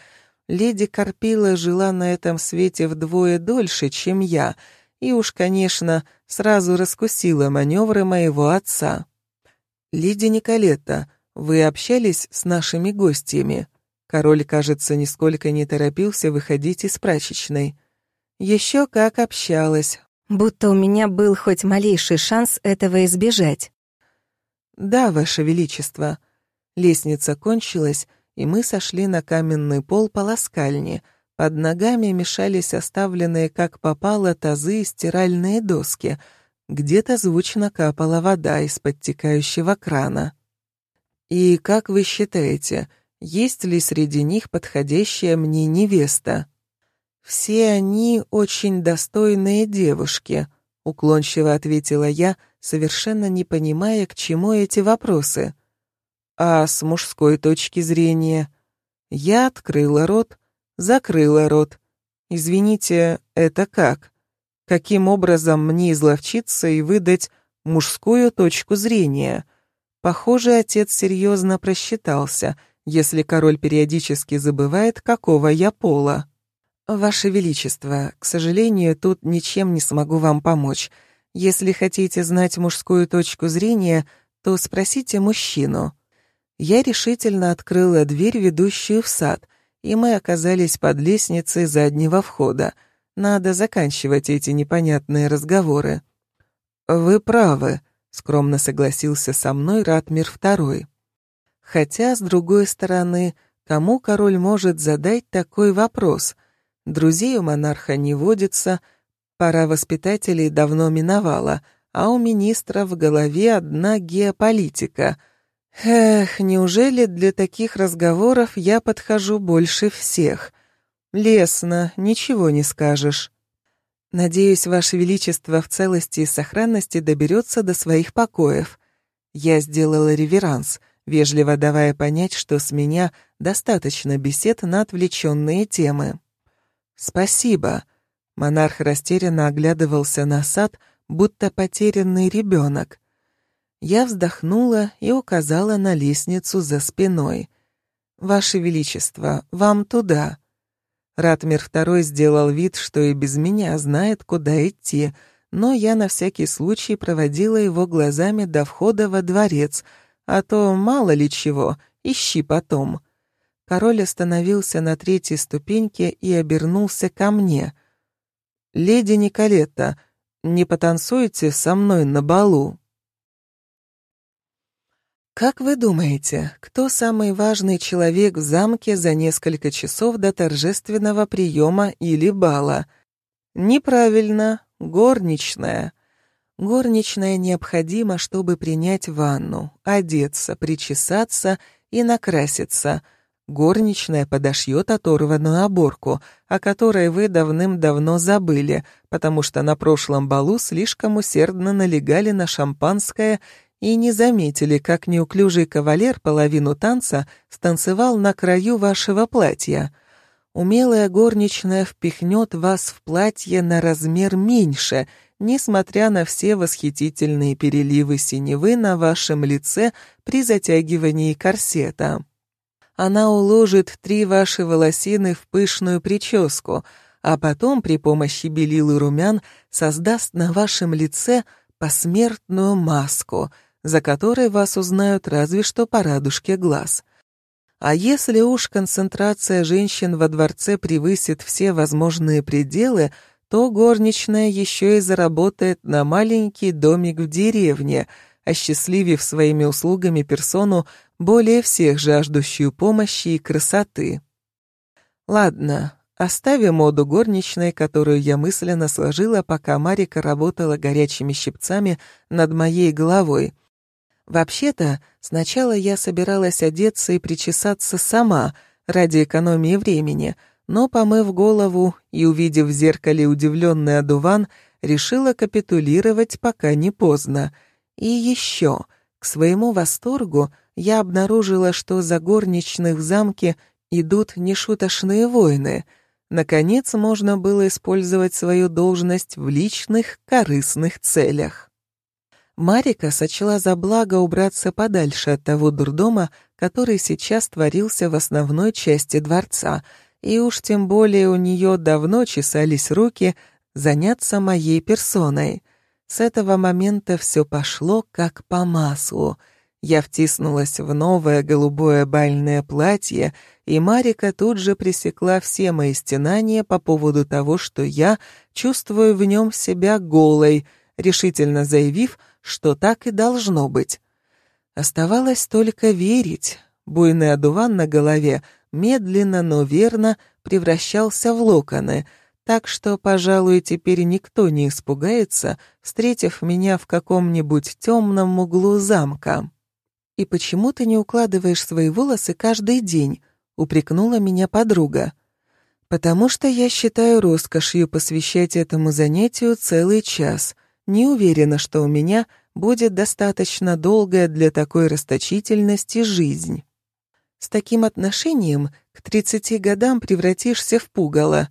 Леди Карпила жила на этом свете вдвое дольше, чем я, и уж, конечно, сразу раскусила маневры моего отца. «Леди Николетта, вы общались с нашими гостями?» Король, кажется, нисколько не торопился выходить из прачечной. Еще как общалась. Будто у меня был хоть малейший шанс этого избежать. «Да, Ваше Величество». Лестница кончилась, и мы сошли на каменный пол полоскальни. Под ногами мешались оставленные как попало тазы и стиральные доски. Где-то звучно капала вода из подтекающего крана. «И как вы считаете, — есть ли среди них подходящая мне невеста. «Все они очень достойные девушки», — уклончиво ответила я, совершенно не понимая, к чему эти вопросы. «А с мужской точки зрения?» Я открыла рот, закрыла рот. «Извините, это как? Каким образом мне изловчиться и выдать мужскую точку зрения?» Похоже, отец серьезно просчитался — если король периодически забывает, какого я пола. Ваше Величество, к сожалению, тут ничем не смогу вам помочь. Если хотите знать мужскую точку зрения, то спросите мужчину. Я решительно открыла дверь, ведущую в сад, и мы оказались под лестницей заднего входа. Надо заканчивать эти непонятные разговоры. «Вы правы», — скромно согласился со мной Ратмир II. Хотя, с другой стороны, кому король может задать такой вопрос? Друзей у монарха не водится, пора воспитателей давно миновала, а у министра в голове одна геополитика. Эх, неужели для таких разговоров я подхожу больше всех? Лесно, ничего не скажешь. Надеюсь, Ваше Величество в целости и сохранности доберется до своих покоев. Я сделала реверанс — вежливо давая понять, что с меня достаточно бесед на отвлеченные темы. «Спасибо», — монарх растерянно оглядывался на сад, будто потерянный ребенок. Я вздохнула и указала на лестницу за спиной. «Ваше Величество, вам туда». Ратмир II сделал вид, что и без меня знает, куда идти, но я на всякий случай проводила его глазами до входа во дворец — а то мало ли чего, ищи потом». Король остановился на третьей ступеньке и обернулся ко мне. «Леди Николетта, не потанцуете со мной на балу?» Как вы думаете, кто самый важный человек в замке за несколько часов до торжественного приема или бала? Неправильно, горничная. Горничная необходима, чтобы принять ванну, одеться, причесаться и накраситься. Горничная подошьет оторванную оборку, о которой вы давным-давно забыли, потому что на прошлом балу слишком усердно налегали на шампанское и не заметили, как неуклюжий кавалер половину танца станцевал на краю вашего платья. Умелая горничная впихнет вас в платье на размер меньше — несмотря на все восхитительные переливы синевы на вашем лице при затягивании корсета. Она уложит три ваши волосины в пышную прическу, а потом при помощи белил и румян создаст на вашем лице посмертную маску, за которой вас узнают разве что по радужке глаз. А если уж концентрация женщин во дворце превысит все возможные пределы, то горничная еще и заработает на маленький домик в деревне, осчастливив своими услугами персону, более всех жаждущую помощи и красоты. Ладно, оставим моду горничной, которую я мысленно сложила, пока Марика работала горячими щипцами над моей головой. Вообще-то, сначала я собиралась одеться и причесаться сама, ради экономии времени, но, помыв голову и увидев в зеркале удивленный одуван, решила капитулировать, пока не поздно. И еще, к своему восторгу, я обнаружила, что за горничных в замке идут нешуточные войны. Наконец, можно было использовать свою должность в личных корыстных целях. Марика сочла за благо убраться подальше от того дурдома, который сейчас творился в основной части дворца, и уж тем более у нее давно чесались руки заняться моей персоной. С этого момента все пошло как по маслу — я втиснулась в новое голубое бальное платье, и Марика тут же пресекла все мои стенания по поводу того, что я чувствую в нем себя голой, решительно заявив, что так и должно быть. Оставалось только верить. Буйный одуван на голове медленно, но верно превращался в локоны, так что, пожалуй, теперь никто не испугается, встретив меня в каком-нибудь темном углу замка. «И почему ты не укладываешь свои волосы каждый день?» — упрекнула меня подруга. «Потому что я считаю роскошью посвящать этому занятию целый час. Не уверена, что у меня будет достаточно долгая для такой расточительности жизнь. С таким отношением к тридцати годам превратишься в пугало».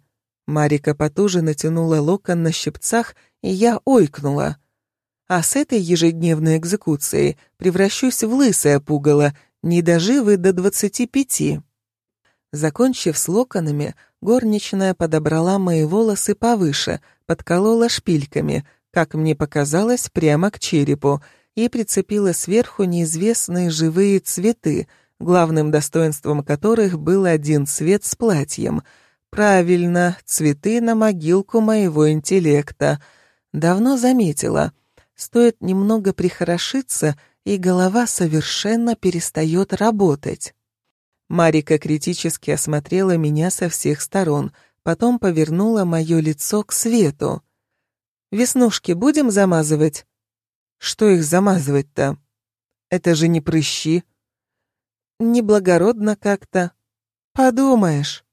Марика потуже натянула локон на щипцах, и я ойкнула а с этой ежедневной экзекуцией превращусь в лысое пугало, не доживы до двадцати пяти. Закончив с локонами, горничная подобрала мои волосы повыше, подколола шпильками, как мне показалось, прямо к черепу, и прицепила сверху неизвестные живые цветы, главным достоинством которых был один цвет с платьем. Правильно, цветы на могилку моего интеллекта. Давно заметила — Стоит немного прихорошиться, и голова совершенно перестает работать. Марика критически осмотрела меня со всех сторон, потом повернула мое лицо к свету. «Веснушки будем замазывать?» «Что их замазывать-то? Это же не прыщи». «Неблагородно как-то». «Подумаешь».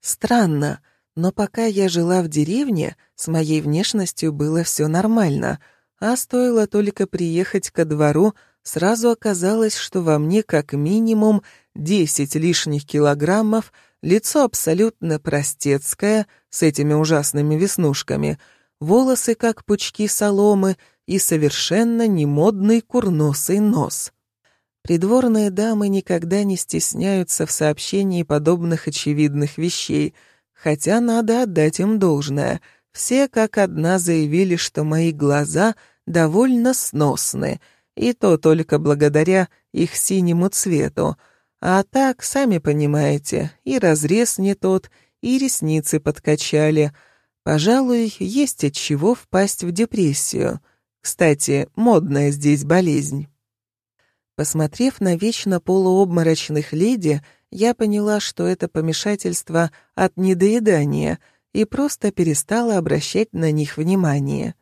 Странно, но пока я жила в деревне, с моей внешностью было все нормально — а стоило только приехать ко двору, сразу оказалось, что во мне как минимум 10 лишних килограммов, лицо абсолютно простецкое, с этими ужасными веснушками, волосы как пучки соломы и совершенно немодный курносый нос. Придворные дамы никогда не стесняются в сообщении подобных очевидных вещей, хотя надо отдать им должное — все как одна заявили, что мои глаза довольно сносны, и то только благодаря их синему цвету. А так, сами понимаете, и разрез не тот, и ресницы подкачали. Пожалуй, есть от чего впасть в депрессию. Кстати, модная здесь болезнь. Посмотрев на вечно полуобморочных леди, я поняла, что это помешательство от недоедания — и просто перестала обращать на них внимание.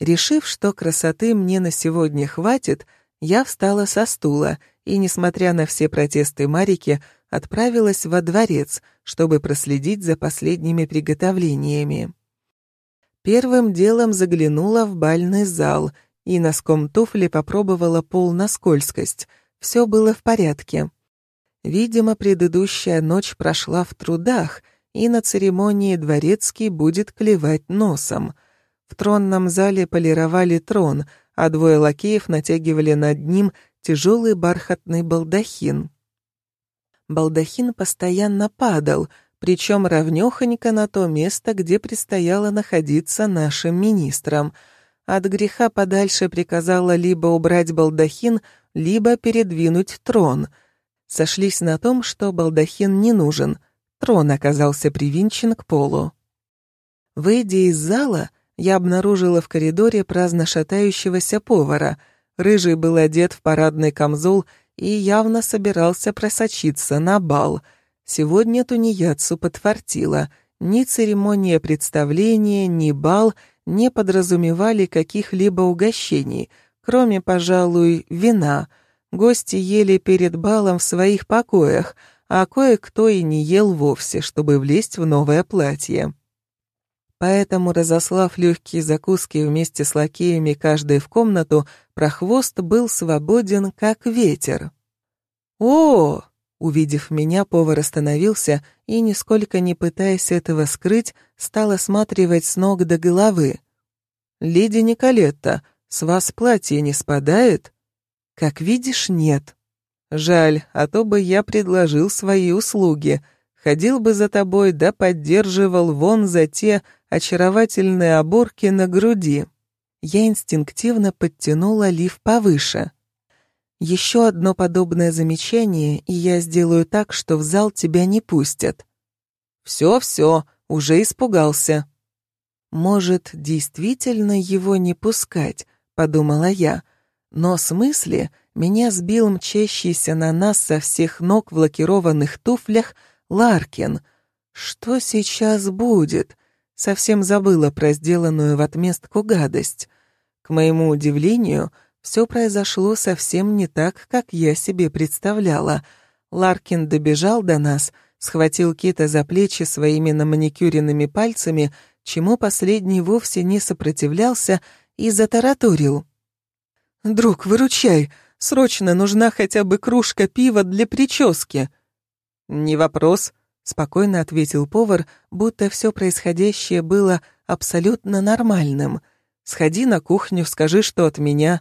Решив, что красоты мне на сегодня хватит, я встала со стула и, несмотря на все протесты Марики, отправилась во дворец, чтобы проследить за последними приготовлениями. Первым делом заглянула в бальный зал и носком туфли попробовала пол на скользкость. Все было в порядке. Видимо, предыдущая ночь прошла в трудах — и на церемонии дворецкий будет клевать носом. В тронном зале полировали трон, а двое лакеев натягивали над ним тяжелый бархатный балдахин. Балдахин постоянно падал, причем равнёхонько на то место, где предстояло находиться нашим министрам. От греха подальше приказала либо убрать балдахин, либо передвинуть трон. Сошлись на том, что балдахин не нужен. Трон оказался привинчен к полу. Выйдя из зала, я обнаружила в коридоре праздно шатающегося повара. Рыжий был одет в парадный камзол и явно собирался просочиться на бал. Сегодня тунеядцу подфартило. Ни церемония представления, ни бал не подразумевали каких-либо угощений, кроме, пожалуй, вина. Гости ели перед балом в своих покоях, а кое-кто и не ел вовсе, чтобы влезть в новое платье. Поэтому, разослав легкие закуски вместе с лакеями каждый в комнату, прохвост был свободен, как ветер. «О!» Увидев меня, повар остановился и, нисколько не пытаясь этого скрыть, стал осматривать с ног до головы. «Леди Николетта, с вас платье не спадает?» «Как видишь, нет». «Жаль, а то бы я предложил свои услуги. Ходил бы за тобой, да поддерживал вон за те очаровательные оборки на груди». Я инстинктивно подтянула лиф повыше. Еще одно подобное замечание, и я сделаю так, что в зал тебя не пустят. Все-все, уже испугался. Может, действительно его не пускать, подумала я. Но с мысли меня сбил мчащийся на нас со всех ног в лакированных туфлях Ларкин. Что сейчас будет? Совсем забыла про сделанную в отместку гадость. К моему удивлению, все произошло совсем не так, как я себе представляла. Ларкин добежал до нас, схватил Кита за плечи своими наманикюренными пальцами, чему последний вовсе не сопротивлялся, и затараторил. «Друг, выручай! Срочно нужна хотя бы кружка пива для прически!» «Не вопрос», — спокойно ответил повар, будто все происходящее было абсолютно нормальным. «Сходи на кухню, скажи, что от меня».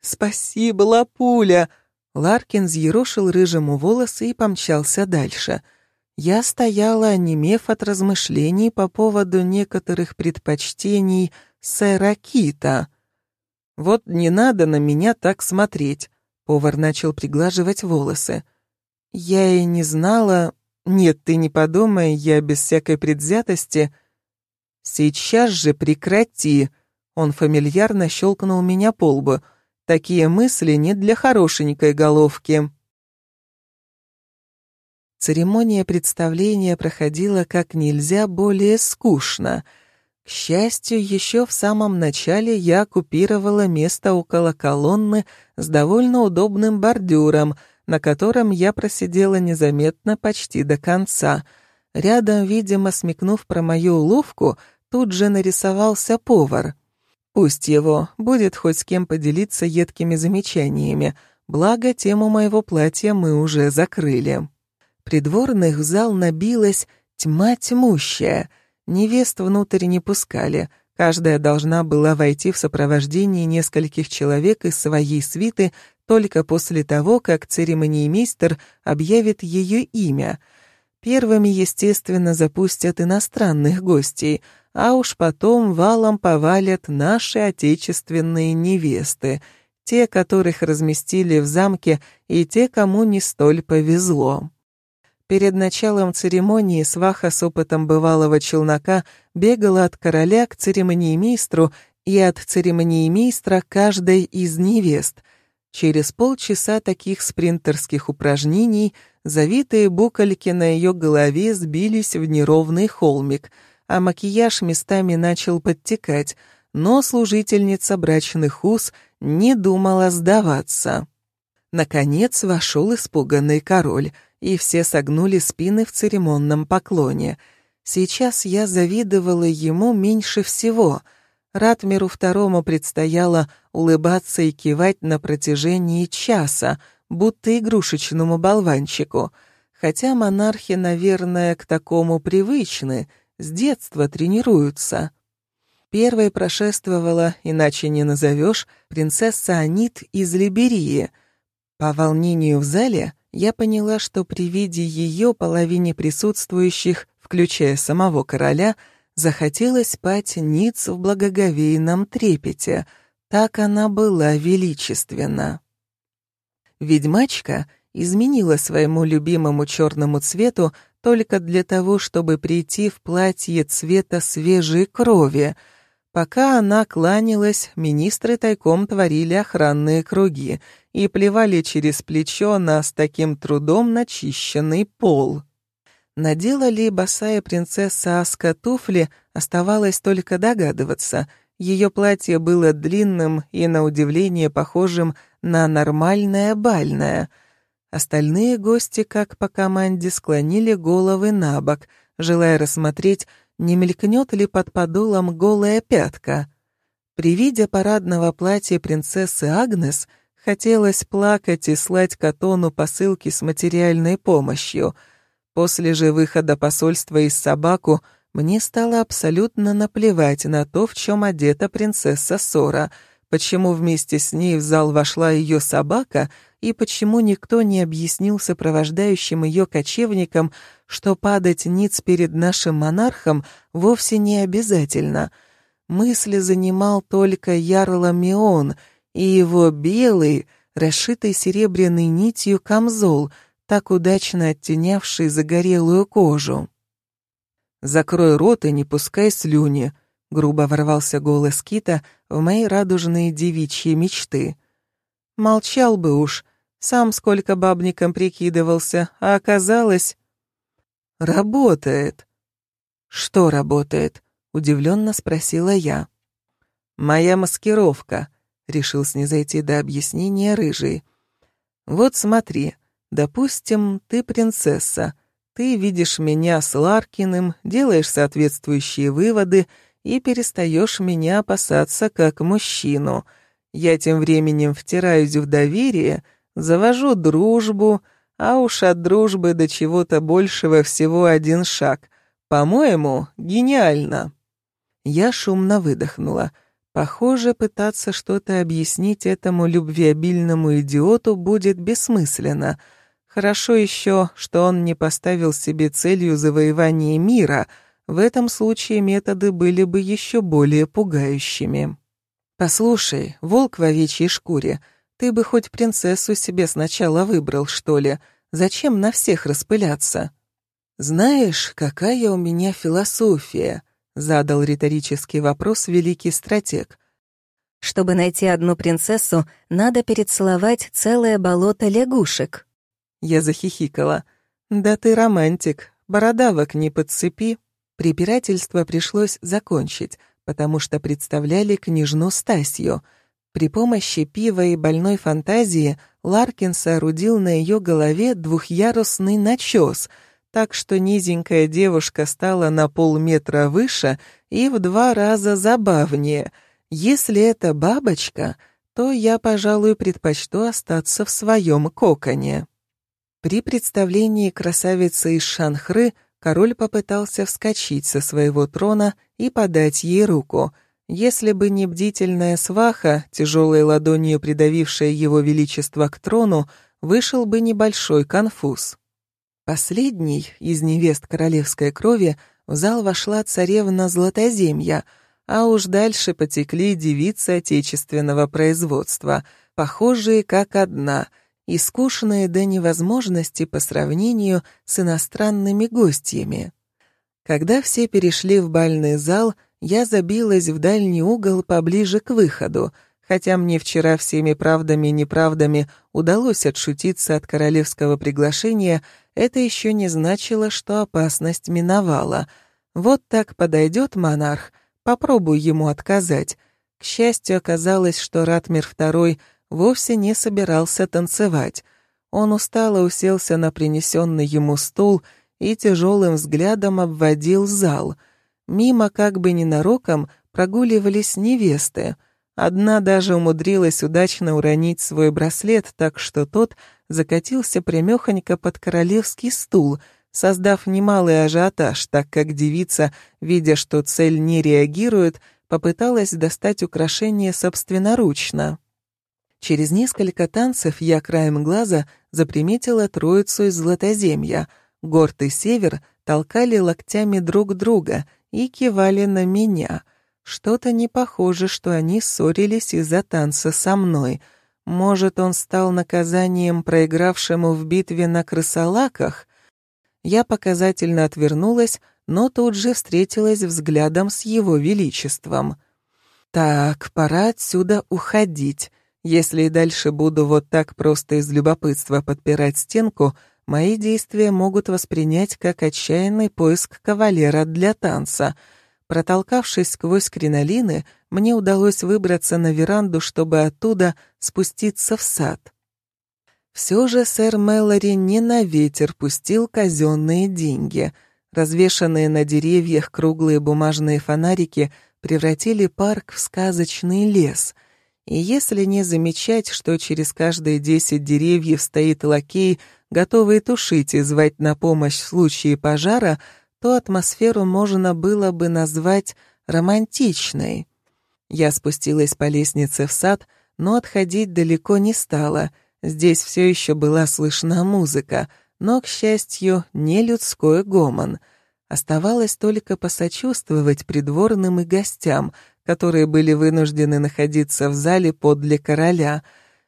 «Спасибо, лапуля!» Ларкин взъерошил рыжему волосы и помчался дальше. Я стояла, онемев от размышлений по поводу некоторых предпочтений сэра Кита. «Вот не надо на меня так смотреть», — повар начал приглаживать волосы. «Я и не знала...» «Нет, ты не подумай, я без всякой предвзятости...» «Сейчас же прекрати!» Он фамильярно щелкнул меня по лбу — Такие мысли не для хорошенькой головки. Церемония представления проходила как нельзя более скучно. К счастью, еще в самом начале я оккупировала место около колонны с довольно удобным бордюром, на котором я просидела незаметно почти до конца. Рядом, видимо, смекнув про мою уловку, тут же нарисовался повар. Пусть его, будет хоть с кем поделиться едкими замечаниями, благо тему моего платья мы уже закрыли. Придворных в зал набилась тьма тьмущая. Невест внутрь не пускали, каждая должна была войти в сопровождении нескольких человек из своей свиты только после того, как церемониймейстер объявит ее имя. Первыми, естественно, запустят иностранных гостей — а уж потом валом повалят наши отечественные невесты, те, которых разместили в замке, и те, кому не столь повезло. Перед началом церемонии сваха с опытом бывалого челнока бегала от короля к церемониймейстру и от церемониймейстра каждой из невест. Через полчаса таких спринтерских упражнений завитые букольки на ее голове сбились в неровный холмик — а макияж местами начал подтекать, но служительница брачных уз не думала сдаваться. Наконец вошел испуганный король, и все согнули спины в церемонном поклоне. Сейчас я завидовала ему меньше всего. Ратмиру второму предстояло улыбаться и кивать на протяжении часа, будто игрушечному болванчику. Хотя монархи, наверное, к такому привычны — с детства тренируются. Первой прошествовала, иначе не назовешь, принцесса Анит из Либерии. По волнению в зале я поняла, что при виде ее половине присутствующих, включая самого короля, захотелось спать ниц в благоговейном трепете. Так она была величественна. Ведьмачка изменила своему любимому черному цвету только для того, чтобы прийти в платье цвета свежей крови. Пока она кланялась, министры тайком творили охранные круги и плевали через плечо на с таким трудом начищенный пол. Надела ли босая принцесса Аска туфли, оставалось только догадываться. Ее платье было длинным и, на удивление, похожим на нормальное бальное — Остальные гости, как по команде, склонили головы на бок, желая рассмотреть, не мелькнет ли под подолом голая пятка. При виде парадного платья принцессы Агнес хотелось плакать и слать Катону посылки с материальной помощью. После же выхода посольства из собаку мне стало абсолютно наплевать на то, в чем одета принцесса Сора, почему вместе с ней в зал вошла ее собака — и почему никто не объяснил сопровождающим ее кочевникам, что падать ниц перед нашим монархом вовсе не обязательно. Мысли занимал только Ярла Мион и его белый, расшитый серебряной нитью камзол, так удачно оттенявший загорелую кожу. «Закрой рот и не пускай слюни», — грубо ворвался голос Кита в мои радужные девичьи мечты. «Молчал бы уж», сам сколько бабником прикидывался, а оказалось... Работает. Что работает? Удивленно спросила я. Моя маскировка, решил снизойти до объяснения рыжий. Вот смотри, допустим, ты принцесса. Ты видишь меня с Ларкиным, делаешь соответствующие выводы и перестаешь меня опасаться как мужчину. Я тем временем втираюсь в доверие — Завожу дружбу, а уж от дружбы до чего-то большего всего один шаг. По-моему, гениально. Я шумно выдохнула. Похоже, пытаться что-то объяснить этому любвеобильному идиоту будет бессмысленно. Хорошо еще, что он не поставил себе целью завоевания мира. В этом случае методы были бы еще более пугающими. «Послушай, волк в овечьей шкуре», ты бы хоть принцессу себе сначала выбрал, что ли. Зачем на всех распыляться? Знаешь, какая у меня философия? Задал риторический вопрос великий стратег. Чтобы найти одну принцессу, надо перецеловать целое болото лягушек. Я захихикала. Да ты романтик, бородавок не подцепи. Препирательство пришлось закончить, потому что представляли княжну Стасью — при помощи пива и больной фантазии Ларкин соорудил на ее голове двухъярусный начес, так что низенькая девушка стала на полметра выше и в два раза забавнее. Если это бабочка, то я, пожалуй, предпочту остаться в своем коконе. При представлении красавицы из Шанхры король попытался вскочить со своего трона и подать ей руку — если бы не бдительная сваха, тяжелой ладонью придавившая его величество к трону, вышел бы небольшой конфуз. Последний из невест королевской крови в зал вошла царевна Златоземья, а уж дальше потекли девицы отечественного производства, похожие как одна, и скучные до невозможности по сравнению с иностранными гостьями. Когда все перешли в бальный зал — я забилась в дальний угол поближе к выходу, хотя мне вчера всеми правдами и неправдами удалось отшутиться от королевского приглашения, это еще не значило, что опасность миновала. Вот так подойдет монарх, попробуй ему отказать. К счастью, оказалось, что Ратмир II вовсе не собирался танцевать. Он устало уселся на принесенный ему стул и тяжелым взглядом обводил зал — Мимо как бы ненароком прогуливались невесты. Одна даже умудрилась удачно уронить свой браслет, так что тот закатился прямехонько под королевский стул, создав немалый ажиотаж, так как девица, видя, что цель не реагирует, попыталась достать украшение собственноручно. Через несколько танцев я краем глаза заприметила троицу из Златоземья. Горд и Север толкали локтями друг друга и кивали на меня. Что-то не похоже, что они ссорились из-за танца со мной. Может, он стал наказанием проигравшему в битве на крысолаках? Я показательно отвернулась, но тут же встретилась взглядом с его величеством. «Так, пора отсюда уходить. Если и дальше буду вот так просто из любопытства подпирать стенку, мои действия могут воспринять как отчаянный поиск кавалера для танца. Протолкавшись сквозь кринолины, мне удалось выбраться на веранду, чтобы оттуда спуститься в сад. Все же сэр Мэлори не на ветер пустил казенные деньги — Развешанные на деревьях круглые бумажные фонарики превратили парк в сказочный лес. И если не замечать, что через каждые десять деревьев стоит лакей, готовый тушить и звать на помощь в случае пожара, то атмосферу можно было бы назвать романтичной. Я спустилась по лестнице в сад, но отходить далеко не стала. Здесь все еще была слышна музыка — но, к счастью, не людской гомон. Оставалось только посочувствовать придворным и гостям, которые были вынуждены находиться в зале подле короля.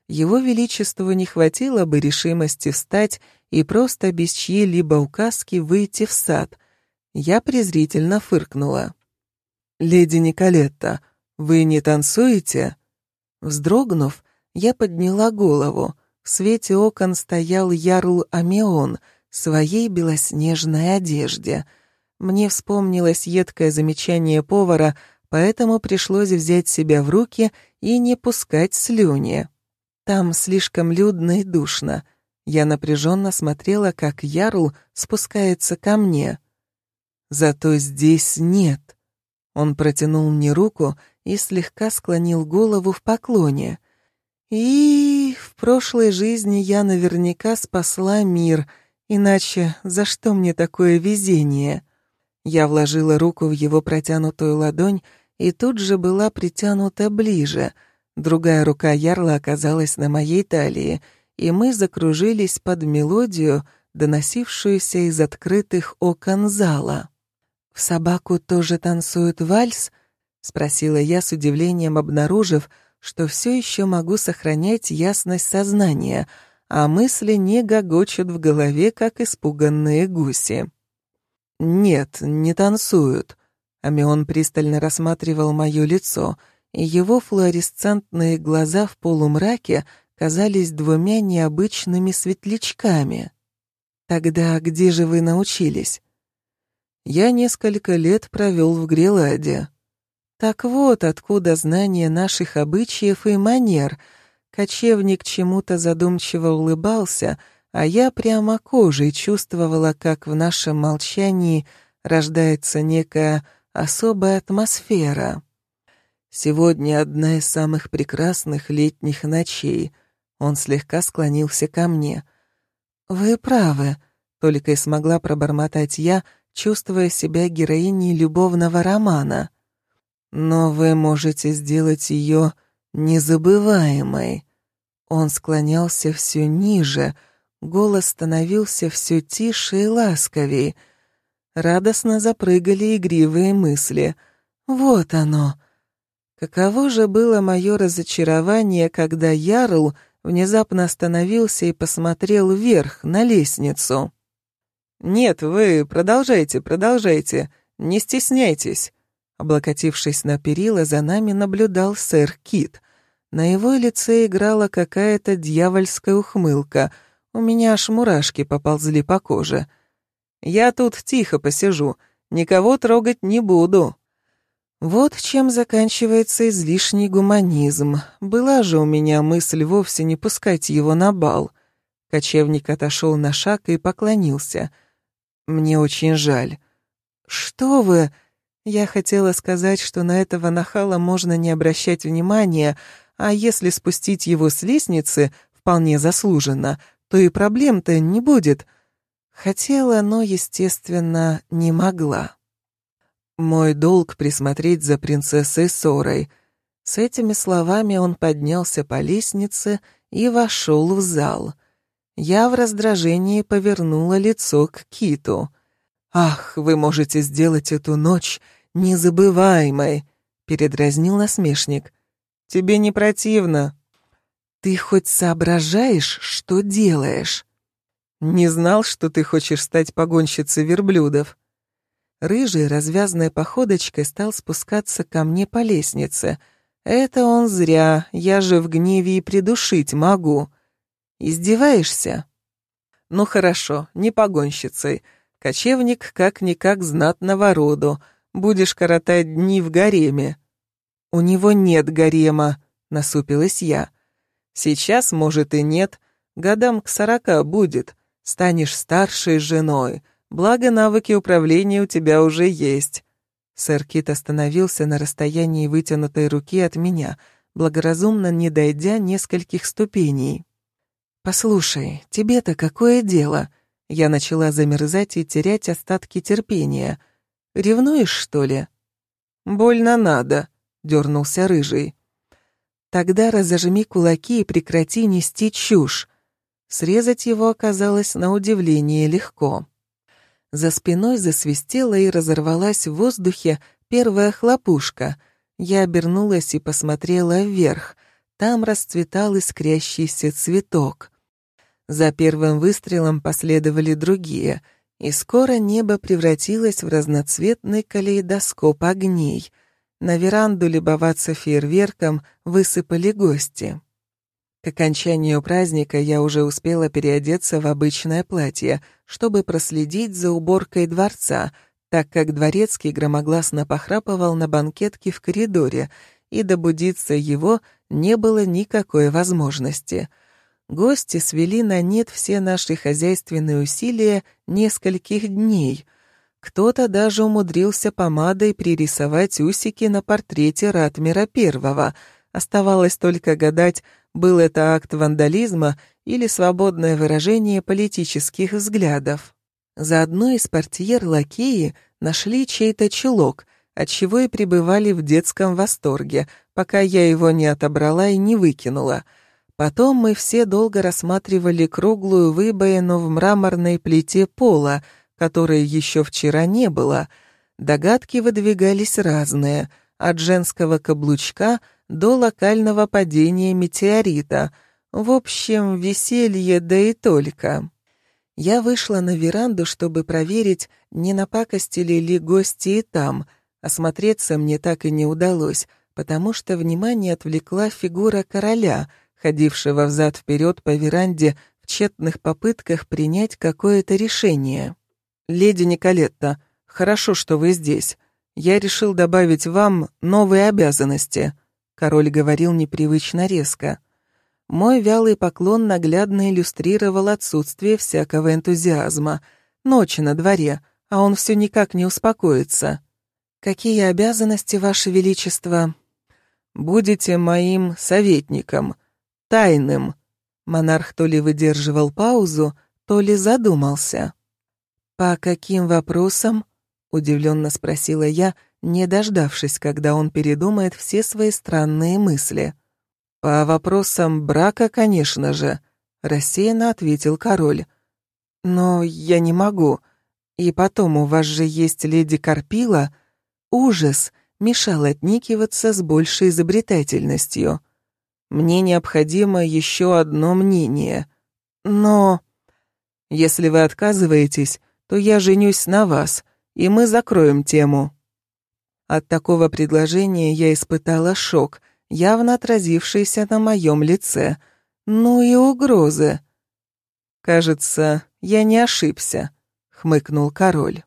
Его Величеству не хватило бы решимости встать и просто без чьей-либо указки выйти в сад. Я презрительно фыркнула. «Леди Николетта, вы не танцуете?» Вздрогнув, я подняла голову — в свете окон стоял ярл Амион в своей белоснежной одежде. Мне вспомнилось едкое замечание повара, поэтому пришлось взять себя в руки и не пускать слюни. Там слишком людно и душно. Я напряженно смотрела, как ярл спускается ко мне. Зато здесь нет. Он протянул мне руку и слегка склонил голову в поклоне. И в прошлой жизни я наверняка спасла мир, иначе за что мне такое везение? Я вложила руку в его протянутую ладонь и тут же была притянута ближе. Другая рука ярла оказалась на моей талии, и мы закружились под мелодию, доносившуюся из открытых окон зала. «В собаку тоже танцуют вальс?» — спросила я с удивлением, обнаружив, что все еще могу сохранять ясность сознания, а мысли не гогочут в голове, как испуганные гуси. «Нет, не танцуют», — Амион пристально рассматривал мое лицо, и его флуоресцентные глаза в полумраке казались двумя необычными светлячками. «Тогда где же вы научились?» «Я несколько лет провел в Греладе», так вот, откуда знание наших обычаев и манер. Кочевник чему-то задумчиво улыбался, а я прямо кожей чувствовала, как в нашем молчании рождается некая особая атмосфера. Сегодня одна из самых прекрасных летних ночей. Он слегка склонился ко мне. «Вы правы», — только и смогла пробормотать я, чувствуя себя героиней любовного романа. Но вы можете сделать ее незабываемой. Он склонялся все ниже, голос становился все тише и ласковее. Радостно запрыгали игривые мысли. Вот оно. Каково же было мое разочарование, когда Ярл внезапно остановился и посмотрел вверх, на лестницу. «Нет, вы продолжайте, продолжайте, не стесняйтесь». Облокотившись на перила, за нами наблюдал сэр Кит. На его лице играла какая-то дьявольская ухмылка. У меня аж мурашки поползли по коже. «Я тут тихо посижу, никого трогать не буду». Вот чем заканчивается излишний гуманизм. Была же у меня мысль вовсе не пускать его на бал. Кочевник отошел на шаг и поклонился. «Мне очень жаль». «Что вы?» Я хотела сказать, что на этого нахала можно не обращать внимания, а если спустить его с лестницы, вполне заслуженно, то и проблем-то не будет. Хотела, но, естественно, не могла. Мой долг присмотреть за принцессой Сорой. С этими словами он поднялся по лестнице и вошел в зал. Я в раздражении повернула лицо к Киту. «Ах, вы можете сделать эту ночь незабываемой!» — передразнил насмешник. «Тебе не противно?» «Ты хоть соображаешь, что делаешь?» «Не знал, что ты хочешь стать погонщицей верблюдов». Рыжий развязной походочкой стал спускаться ко мне по лестнице. «Это он зря, я же в гневе и придушить могу». «Издеваешься?» «Ну хорошо, не погонщицей. Кочевник как-никак знатного роду. Будешь коротать дни в гареме». «У него нет гарема», — насупилась я. «Сейчас, может, и нет. Годам к сорока будет. Станешь старшей женой. Благо, навыки управления у тебя уже есть». Сэр Кит остановился на расстоянии вытянутой руки от меня, благоразумно не дойдя нескольких ступеней. «Послушай, тебе-то какое дело?» Я начала замерзать и терять остатки терпения. «Ревнуешь, что ли?» «Больно надо», — дернулся рыжий. «Тогда разожми кулаки и прекрати нести чушь». Срезать его оказалось на удивление легко. За спиной засвистела и разорвалась в воздухе первая хлопушка. Я обернулась и посмотрела вверх. Там расцветал искрящийся цветок. За первым выстрелом последовали другие, и скоро небо превратилось в разноцветный калейдоскоп огней — на веранду любоваться фейерверком высыпали гости. К окончанию праздника я уже успела переодеться в обычное платье, чтобы проследить за уборкой дворца, так как дворецкий громогласно похрапывал на банкетке в коридоре, и добудиться его не было никакой возможности. Гости свели на нет все наши хозяйственные усилия нескольких дней — кто-то даже умудрился помадой пририсовать усики на портрете Ратмира I. Оставалось только гадать, был это акт вандализма или свободное выражение политических взглядов. За одной из портьер лакеи нашли чей-то чулок, отчего и пребывали в детском восторге, пока я его не отобрала и не выкинула. Потом мы все долго рассматривали круглую выбоину в мраморной плите пола — которой еще вчера не было, догадки выдвигались разные, от женского каблучка до локального падения метеорита. В общем, веселье да и только. Я вышла на веранду, чтобы проверить, не напакостили ли гости и там. Осмотреться мне так и не удалось, потому что внимание отвлекла фигура короля, ходившего взад-вперед по веранде в тщетных попытках принять какое-то решение. «Леди Николетта, хорошо, что вы здесь. Я решил добавить вам новые обязанности», — король говорил непривычно резко. Мой вялый поклон наглядно иллюстрировал отсутствие всякого энтузиазма. Ночи на дворе, а он все никак не успокоится. «Какие обязанности, Ваше Величество?» «Будете моим советником, тайным». Монарх то ли выдерживал паузу, то ли задумался. «По каким вопросам?» — удивленно спросила я, не дождавшись, когда он передумает все свои странные мысли. «По вопросам брака, конечно же», — рассеянно ответил король. «Но я не могу. И потом, у вас же есть леди Карпила. Ужас!» мешал отникиваться с большей изобретательностью. «Мне необходимо еще одно мнение. Но...» «Если вы отказываетесь, то я женюсь на вас, и мы закроем тему». От такого предложения я испытала шок, явно отразившийся на моем лице. Ну и угрозы. «Кажется, я не ошибся», — хмыкнул король.